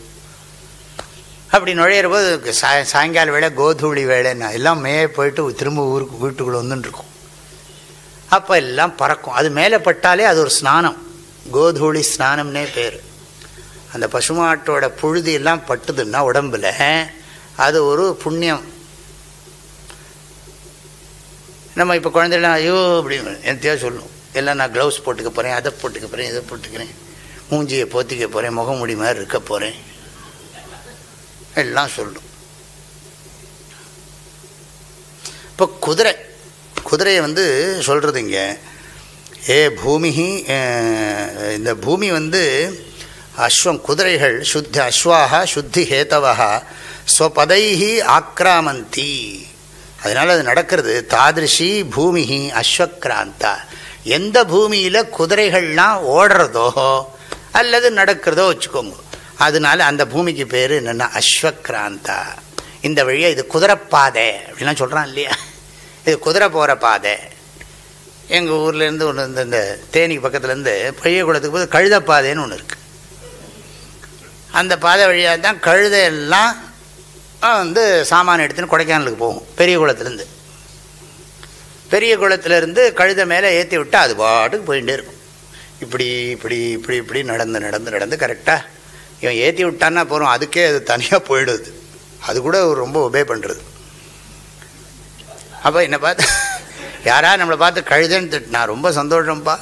அப்படி நுழையிற போது சாய சாயங்கால வேலை கோதூளி வேலைன்னா எல்லாம் மே போயிட்டு திரும்ப ஊருக்கு வீட்டுக்குள்ளே வந்துட்டு இருக்கும் அப்போ எல்லாம் பறக்கும். அது மேலே பட்டாலே அது ஒரு ஸ்நானம். கோதூளி ஸ்நானம்னே பேர். அந்த பசுமாட்டோட புழுதி எல்லாம் பட்டுதுன்னா உடம்புல அது ஒரு புண்ணியம். நம்ம இப்போ குழந்தைலாம் ஐயோ அப்படின்னு எத்தையோ சொல்லும். எல்லாம் நான் க்ளவுஸ் போட்டுக்க போகிறேன் அதை போட்டுக்க போகிறேன் இதை போட்டுக்கிறேன். மூஞ்சியை போத்திக்க போகிறேன் முகமுடி மாதிரி இருக்க போகிறேன் எல்லாம் சொல்லும். இப்போ குதிரை. குதிரையை வந்து சொல்கிறது இங்கே. ஏ பூமி இந்த பூமி வந்து அஸ்வம் குதிரைகள் சுத்தி அஸ்வாக சுத்தி ஹேத்தவா ஸ்வபதைஹி ஆக்ராமந்தி. அதனால் அது நடக்கிறது. தாதிருஷி பூமி அஸ்வக்ராந்தா. எந்த பூமியில் குதிரைகள்லாம் ஓடுறதோ அல்லது நடக்கிறதோ வச்சுக்கோங்க. அதனால அந்த பூமிக்கு பேர் என்னென்னா அஸ்வக்ராந்தா. இந்த வழியாக இது குதிரைப்பாதை அப்படின்லாம் சொல்கிறான் இல்லையா? இது குதிரை போகிற பாதை. எங்கள் ஊர்லேருந்து ஒன்று இந்த இந்த தேனி பக்கத்துலேருந்து பழைய குளத்துக்கு போது கழுதப்பாதைன்னு ஒன்று இருக்குது அந்த பாதை வழியாக தான் கழுதையெல்லாம் வந்து சாமான் எடுத்துன்னு கொடைக்கானலுக்கு போகும் பெரிய குளத்துலேருந்து பெரிய குளத்துலேருந்து கழுத மேலே ஏற்றி விட்டால் அது பாட்டுக்கு போயிட்டே இருக்கும். இப்படி இப்படி இப்படி இப்படி நடந்து நடந்து நடந்து கரெக்டாக இவன் ஏற்றி விட்டான்னா போகிறோம் அதுக்கே அது தனியாக போயிடுது. அது கூட ரொம்ப உபே பண்ணுறது அப்போ என்னை பார்த்து யாராவது நம்மளை பார்த்து கழுதைன்னு திட்டினா ரொம்ப சந்தோஷம்ப்பா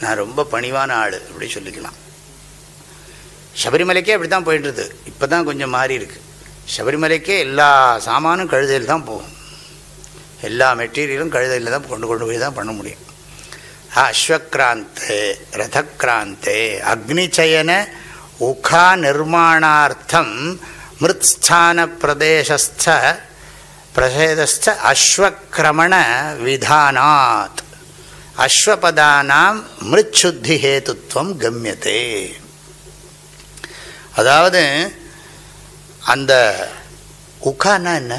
நான் ரொம்ப பணிவான ஆள் அப்படி சொல்லிக்கலாம். சபரிமலைக்கே அப்படி தான் போயிட்டுருது இப்போ தான் கொஞ்சம் மாறி இருக்கு. சபரிமலைக்கே எல்லா சாமானும் கழுதையில் தான் போகும். எல்லா மெட்டீரியலும் கழுதையில் தான் கொண்டு கொண்டு போய் தான் பண்ண முடியும். அஸ்வக்ராந்தே ரதக்ராந்தே அக்னிச்சயன உகா நிர்மாணார்த்தம் மிருத்ஸ்தான பிரதேசஸ்த பிரசேதஸ்த அஸ்வக்கிரமண விதானாத் அஸ்வபதானாம் மிருச்சுத்தி ஹேத்துவம் கம்யத்தே அதாவது அந்த உகானா என்ன?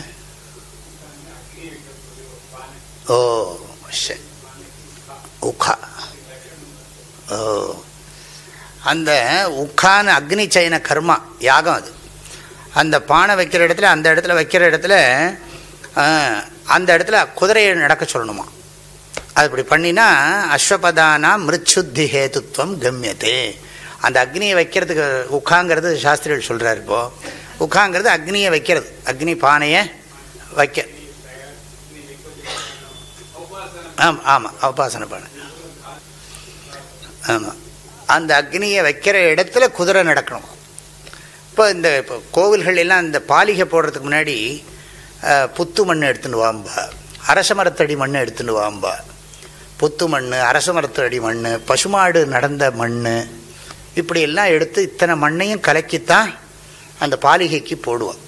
ஓ உகா ஓ அந்த உக்கான அக்னி சைன கர்மா யாகம் அது. அந்த பானை வைக்கிற இடத்துல அந்த இடத்துல வைக்கிற இடத்துல அந்த இடத்துல குதிரையை நடக்க சொல்லணுமா? அது இப்படி பண்ணினா அஸ்வபதானா மிருச்சுத்தி ஹேத்துவம் கம்யத்தே அந்த அக்னியை வைக்கிறதுக்கு உக்காங்கிறது சாஸ்திரிகள் சொல்கிறார் இப்போது உக்காங்கிறது அக்னியை வைக்கிறது. அக்னி பானையை வைக்க. ஆமாம் ஆமாம் உபாசனை பானை. ஆமாம் அந்த அக்னியை வைக்கிற இடத்துல குதிரை நடக்கணும். இப்போ இந்த இப்போ கோவில்கள் எல்லாம் இந்த பாலிகை போடுறதுக்கு முன்னாடி புத்து மண் எடுத்துன்னு வாம்பா. அரச மரத்தடி மண் எடுத்துன்னு வாம்பா. புத்து மண் அரச மரத்தடி மண் பசுமாடு நடந்த மண் இப்படியெல்லாம் எடுத்து இத்தனை மண்ணையும் கலக்கித்தான் அந்த பாலிகைக்கு போடுவோம்.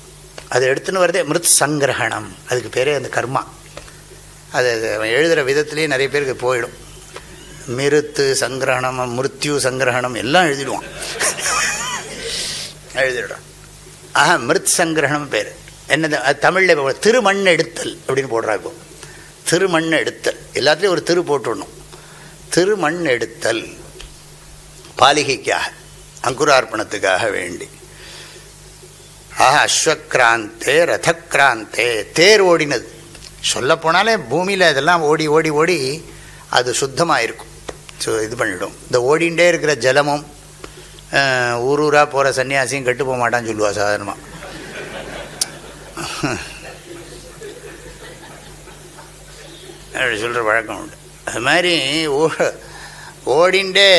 அது எடுத்துன்னு வரதே மிருத் சங்கிரகணம். அதுக்கு பேரே அந்த கர்மா. அது அது எழுதுகிற விதத்துலேயே நிறைய பேருக்கு போயிடும். மிருத்து சங்கிரகணம் மிருத்யு சங்கிரகணம் எல்லாம் எழுதிடுவான். எழுதிடுறான் ஆஹா மிருத் சங்கிரகணம் பேர். என்னது தமிழில் திருமண் எடுத்தல் அப்படின்னு போடுறா இப்போ. திருமண் எடுத்தல் எல்லாத்துலேயும் ஒரு திரு போட்டுடணும். திருமண் எடுத்தல் பாலிகைக்காக அங்குரார்ப்பணத்துக்காக வேண்டி. ஆஹா அஸ்வக்ராந்தே ரதக்ராந்தே தேர் ஓடினது. சொல்லப்போனாலே பூமியில் இதெல்லாம் ஓடி ஓடி ஓடி அது சுத்தமாக இருக்கும் ஸோ இது பண்ணிவிடும் இந்த ஓடிண்டே இருக்கிற ஜலமும் ஊர் ஊராக போகிற சன்னியாசியும் கெட்டு போக மாட்டான்னு சொல்லுவா சாதாரணமாக அப்படி சொல்கிற பழக்கம் உண்டு. அது மாதிரி ஓ ஓடிண்டே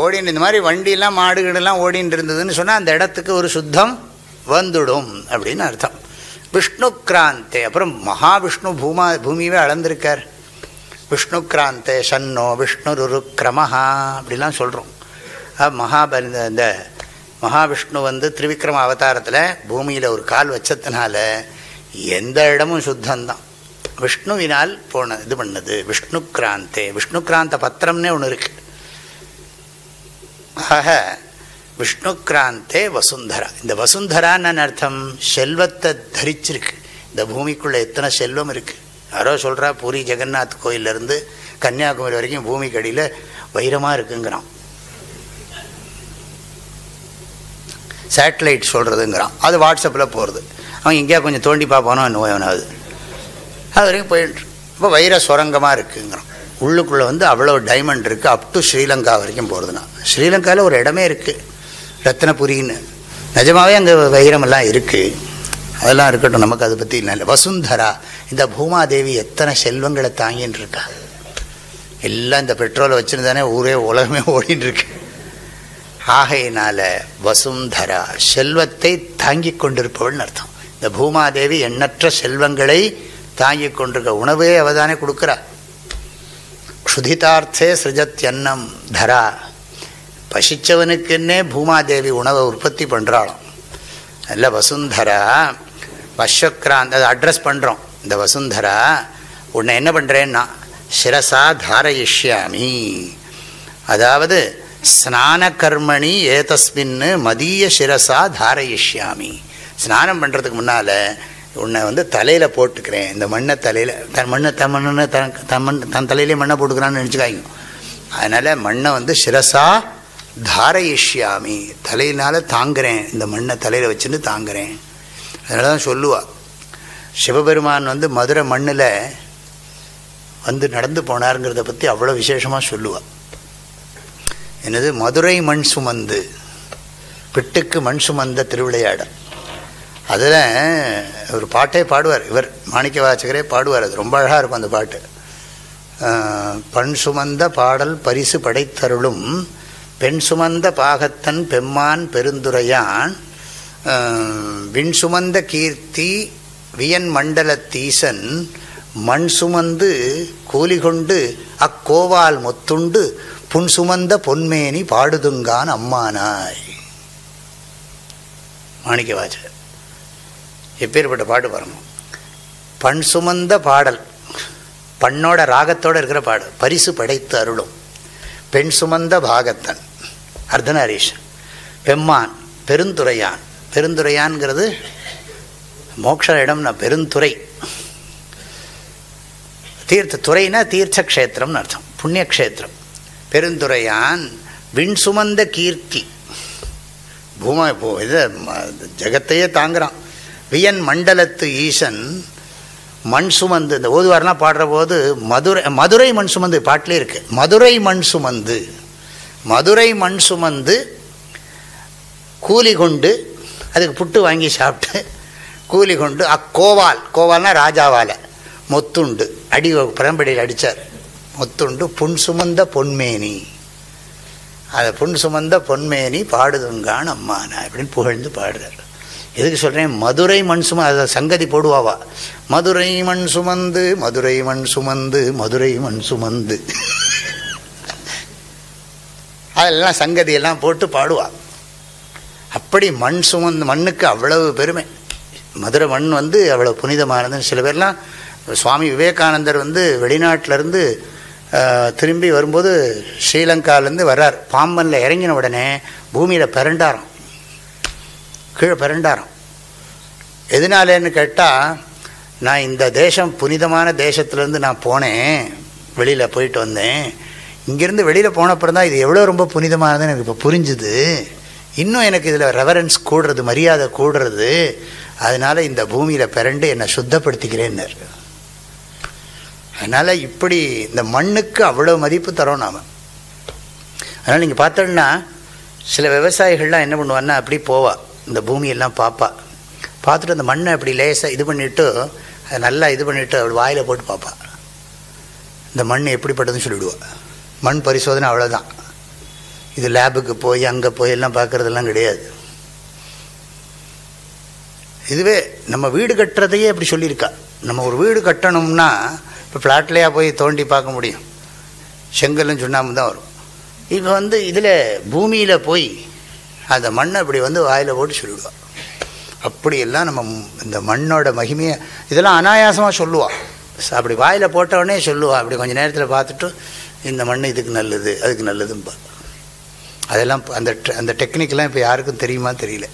ஓடின்னு இந்த மாதிரி வண்டிலாம் மாடுகளெல்லாம் ஓடின்னு இருந்ததுன்னு சொன்னால் அந்த இடத்துக்கு ஒரு சுத்தம் வந்துடும் அப்படின்னு அர்த்தம். விஷ்ணு கிராந்தே அப்புறம் மகாவிஷ்ணு பூமா பூமியவே அளந்திருக்கார். விஷ்ணு கிராந்தே சன்னோ விஷ்ணு ருருக்கிரமஹா அப்படிலாம் சொல்கிறோம் மகாபலி இந்த- மகாவிஷ்ணு வந்து திரிவிக்ரம அவதாரத்தில் பூமியில் ஒரு கால் வச்சதுனால எந்த இடமும் சுத்தம்தான் விஷ்ணுவினால் போன இது பண்ணது. விஷ்ணு கிராந்தே விஷ்ணு கிராந்த பத்திரம்னே ஒன்று இருக்கு. ஆக விஷ்ணு கிராந்தே வசுந்தரா. இந்த வசுந்தரான்னு அர்த்தம் செல்வத்தை தரிச்சிருக்கு. இந்த பூமிக்குள்ளே எத்தனை செல்வம் இருக்குது யாரோ சொல்கிறா பூரி ஜெகநாத் கோயிலேருந்து கன்னியாகுமரி வரைக்கும் பூமிக்கு அடியில் வைரமாக இருக்குங்கிறான். சேட்டலைட் சொல்கிறதுங்கிறான் அது வாட்ஸ்அப்பில் போகிறது அவன் எங்கேயா கொஞ்சம் தோண்டி பார்ப்பானோ என்னவோ அது வரைக்கும் போயிட்டு இப்போ வைர சுரங்கமாக இருக்குங்கிறான். உள்ளுக்குள்ளே வந்து அவ்வளோ டைமண்ட் இருக்குது அப் டு ஸ்ரீலங்கா வரைக்கும் போகிறதுனா ஸ்ரீலங்காவில் ஒரு இடமே இருக்குது ரத்னபுரின்னு. நிஜமாகவே அங்கே வைரமெல்லாம் இருக்குது அதெல்லாம் இருக்கட்டும். நமக்கு அதை பற்றி இல்லை. வசுந்தரா இந்த பூமாதேவி எத்தனை செல்வங்களை தாங்கின்னு இருக்கா? எல்லாம் இந்த பெட்ரோலை வச்சுருந்தானே ஊரே உலகமே ஓடின்னு இருக்கு. ஆகையினால வசுந்தரா செல்வத்தை தாங்கிக் கொண்டிருப்பவள்னு அர்த்தம். இந்த பூமாதேவி எண்ணற்ற செல்வங்களை தாங்கிக் கொண்டிருக்க உணவே அவதானே கொடுக்குறா. க்ஷுதிதார்த்தே சிருஜத்யன்னம் தரா. பசிச்சவனுக்குன்னே பூமாதேவி உணவை உற்பத்தி பண்ணுறாளாம் நல்ல வசுந்தரா வஸ்வக்ராந்த் அதை அட்ரஸ் பண்ணுறோம் இந்த வசுந்தரா உன்னை என்ன பண்ணுறேன்னா சிரசா தாரயிஷ்யாமி. அதாவது ஸ்நான கர்மணி ஏதஸ்மின்னு மதிய சிரசா தாரயிஷ்யாமி. ஸ்நானம் பண்ணுறதுக்கு முன்னால் உன்னை வந்து தலையில் போட்டுக்கிறேன். இந்த மண்ணை தலையில் தன் மண்ணை தன் மண்ணை தன் தன் மண் தன் தலையிலே மண்ணை போட்டுக்கிறான்னு நினச்சிக்காய்ங்க அதனால் மண்ணை வந்து சிரசா தாரயிஷ்யாமி. தலையினால் தாங்குறேன். இந்த மண்ணை தலையில் வச்சுன்னு தாங்குறேன். அதனால தான் சொல்லுவாள் சிவபெருமான் வந்து மதுரை மண்ணில் வந்து நடந்து போனாருங்கிறத பற்றி அவ்வளோ விசேஷமாக சொல்லுவாள் என்னது? மதுரை மண் சுமந்து பிட்டுக்கு மண் சுமந்த திருவிளையாடல். அதில் ஒரு பாட்டே பாடுவார். இவர் மாணிக்க வாசகரே பாடுவார். அது ரொம்ப அழகாக இருக்கும் அந்த பாட்டு. பண் சுமந்த பாடல் பரிசு படைத்தருளும் பெண் சுமந்த பாகத்தன் பெம்மான் பெருந்துரையான் விண் சுமந்த கீர்த்தி வியன் மண்டலத்தீசன் மண் சுமந்து கூலி கொண்டு அக்கோவால் மொத்துண்டு புன் சுமந்த பொன்மேனி பாடுதுங்கான் அம்மானாய். மாணிக்க வாசகர் எப்பேற்பட்ட பாட்டு பாருங்க. பண் சுமந்த பாடல் பண்ணோட ராகத்தோடு இருக்கிற பாடல் பரிசு படைத்து அருளும். பெண் சுமந்த பாகத்தன் அர்த்தநாரீஷன். பெம்மான் பெருந்துறையான் பெருந்துறையான்கிறது மோட்ச இடம்னா பெருந்துறை. தீர்த்த துறைனா தீர்த்த கஷேத்திரம்னு அர்த்தம் புண்ணிய க்ஷேத்திரம். பெருந்துரையான் விண் சுமந்த கீர்த்தி. பூமா இப்போ இது ஜெகத்தையே தாங்குறான். வியன் மண்டலத்து ஈசன் மண் சுமந்து இந்த ஓதுவாரெலாம் பாடுற போது மதுரை மதுரை மண் சுமந்து பாட்டிலே இருக்கு. மதுரை மண் சுமந்து மதுரை மண் சுமந்து கூலி கொண்டு அதுக்கு புட்டு வாங்கி சாப்பிட்டு கூலி கொண்டு அக்கோவால் கோவால்னா ராஜாவால் மொத்துண்டு அடி பரம்படியில் அடித்தார் முத்துண்டு புன் சுமந்த பொன்மேனி. அதை புன் சுமந்த பொன்மேனி பாடுதுங்கான் அம்மானா அப்படின்னு புகழ்ந்து பாடுறார். எதுக்கு சொல்கிறேன் மதுரை மண் சும அதை சங்கதி போடுவாவா? மதுரை மண் சுமந்து மதுரை மண் சுமந்து மதுரை மண் சுமந்து. அதெல்லாம் சங்கதியெல்லாம் போட்டு பாடுவா. அப்படி மண் சுமந்து மண்ணுக்கு அவ்வளவு பெருமை. மதுரை மண் வந்து அவ்வளோ புனிதமானதுன்னு சில பேர்லாம் சுவாமி விவேகானந்தர் வந்து வெளிநாட்டிலேருந்து திரும்பி வரும்போது ஸ்ரீலங்காலேருந்து வர்றார். பாம்பனில் இறங்கின உடனே பூமியில் பிறண்டாரம் கீழே பிறண்டாரம் எதனாலேன்னு கேட்டால் நான் இந்த தேசம் புனிதமான தேசத்துலேருந்து நான் போனேன். வெளியில் போயிட்டு வந்தேன். இங்கேருந்து வெளியில் போனப்புறந்தான் இது எவ்வளோ ரொம்ப புனிதமானதுன்னு எனக்கு இப்போ புரிஞ்சுது. இன்னும் எனக்கு இதில் ரெவரன்ஸ் கூடுறது மரியாதை கூடுறது. அதனால் இந்த பூமியில் பிறண்டு என்னை சுத்தப்படுத்திக்கிறேன்னு அதனால் இப்படி இந்த மண்ணுக்கு அவ்வளோ மதிப்பு தரோம் நாம். அதனால் நீங்கள் பார்த்தோன்னா சில விவசாயிகள்லாம் என்ன பண்ணுவான்னா அப்படி போவா. இந்த பூமியெல்லாம் பார்ப்பா பார்த்துட்டு அந்த மண்ணை அப்படி லேசாக இது பண்ணிவிட்டு அதை நல்லா இது பண்ணிவிட்டு அவள் வாயில் போட்டு பார்ப்பா இந்த மண் எப்படிப்பட்டதுன்னு சொல்லிவிடுவா மண் பரிசோதனை அவ்வளோதான் இது லேபுக்கு போய் அங்கே போய் எல்லாம் பார்க்குறதெல்லாம் கிடையாது. இதுவே நம்ம வீடு கட்டுறதையே அப்படி சொல்லியிருக்கா. நம்ம ஒரு வீடு கட்டணும்னா இப்போ ஃப்ளாட்லேயா போய் தோண்டி பார்க்க முடியும். செங்கல்னு சுண்ணாம்பு தான் வரும். இப்போ வந்து இதில் பூமியில் போய் அந்த மண்ணை அப்படி வந்து வாயில் போட்டு சொல்லிவிடுவா அப்படியெல்லாம் நம்ம இந்த மண்ணோட மகிமையை இதெல்லாம் அனாயாசமாக சொல்லுவாள் அப்படி வாயில் போட்டவுடனே சொல்லுவாள் அப்படி கொஞ்சம் நேரத்தில் பார்த்துட்டு இந்த மண் இதுக்கு நல்லது அதுக்கு நல்லதும்பா அதெல்லாம் அந்த அந்த டெக்னிக்கெலாம் இப்போ யாருக்கும் தெரியுமா தெரியல.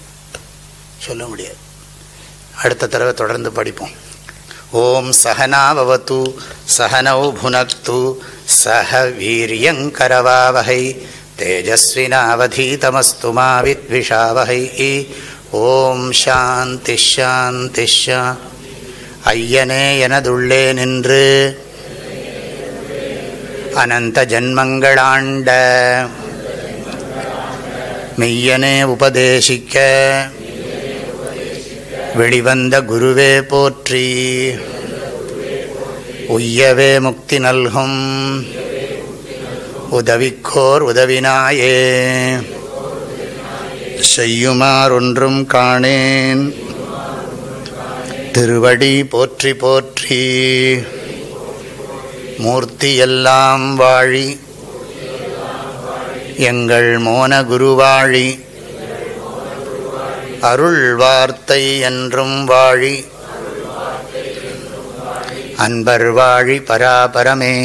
சொல்ல முடியாது. அடுத்த தடவை தொடர்ந்து படிப்போம். ஓம் சகனாபவத்து சகனௌ புனக்து சக வீரியங்கரவாவகை தேஜஸ்வினாவதீதமஸ்து மாவித்விஷாவகை ஓம் சாந்தி ஷாந்தி ஷா ஐயனே எனதுள்ளே நின்று அனந்த ஜன்மங்களாண்ட மெய்யனே உபதேசிக்க வெளிவந்த குருவே போற்றி. உய்யவே முக்தி நல்கும். உதவிக்கோர் உதவினாயே. செய்யுமாறொன்றும் காணேன். திருவடி போற்றி போற்றி. மூர்த்தியெல்லாம் வாழி. எங்கள் மோன குருவாழி. அருள் வார்த்தை என்றும் வாழி அன்பர் வாழி பராபரமே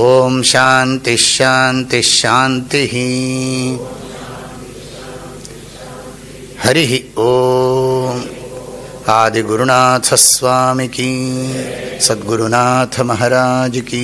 ஓம் சாந்தி ஷாந்தி ஷாந்தி ஹரி ஓம் आदिगुरुनाथस्वामी की सद्गुरुनाथ महाराज की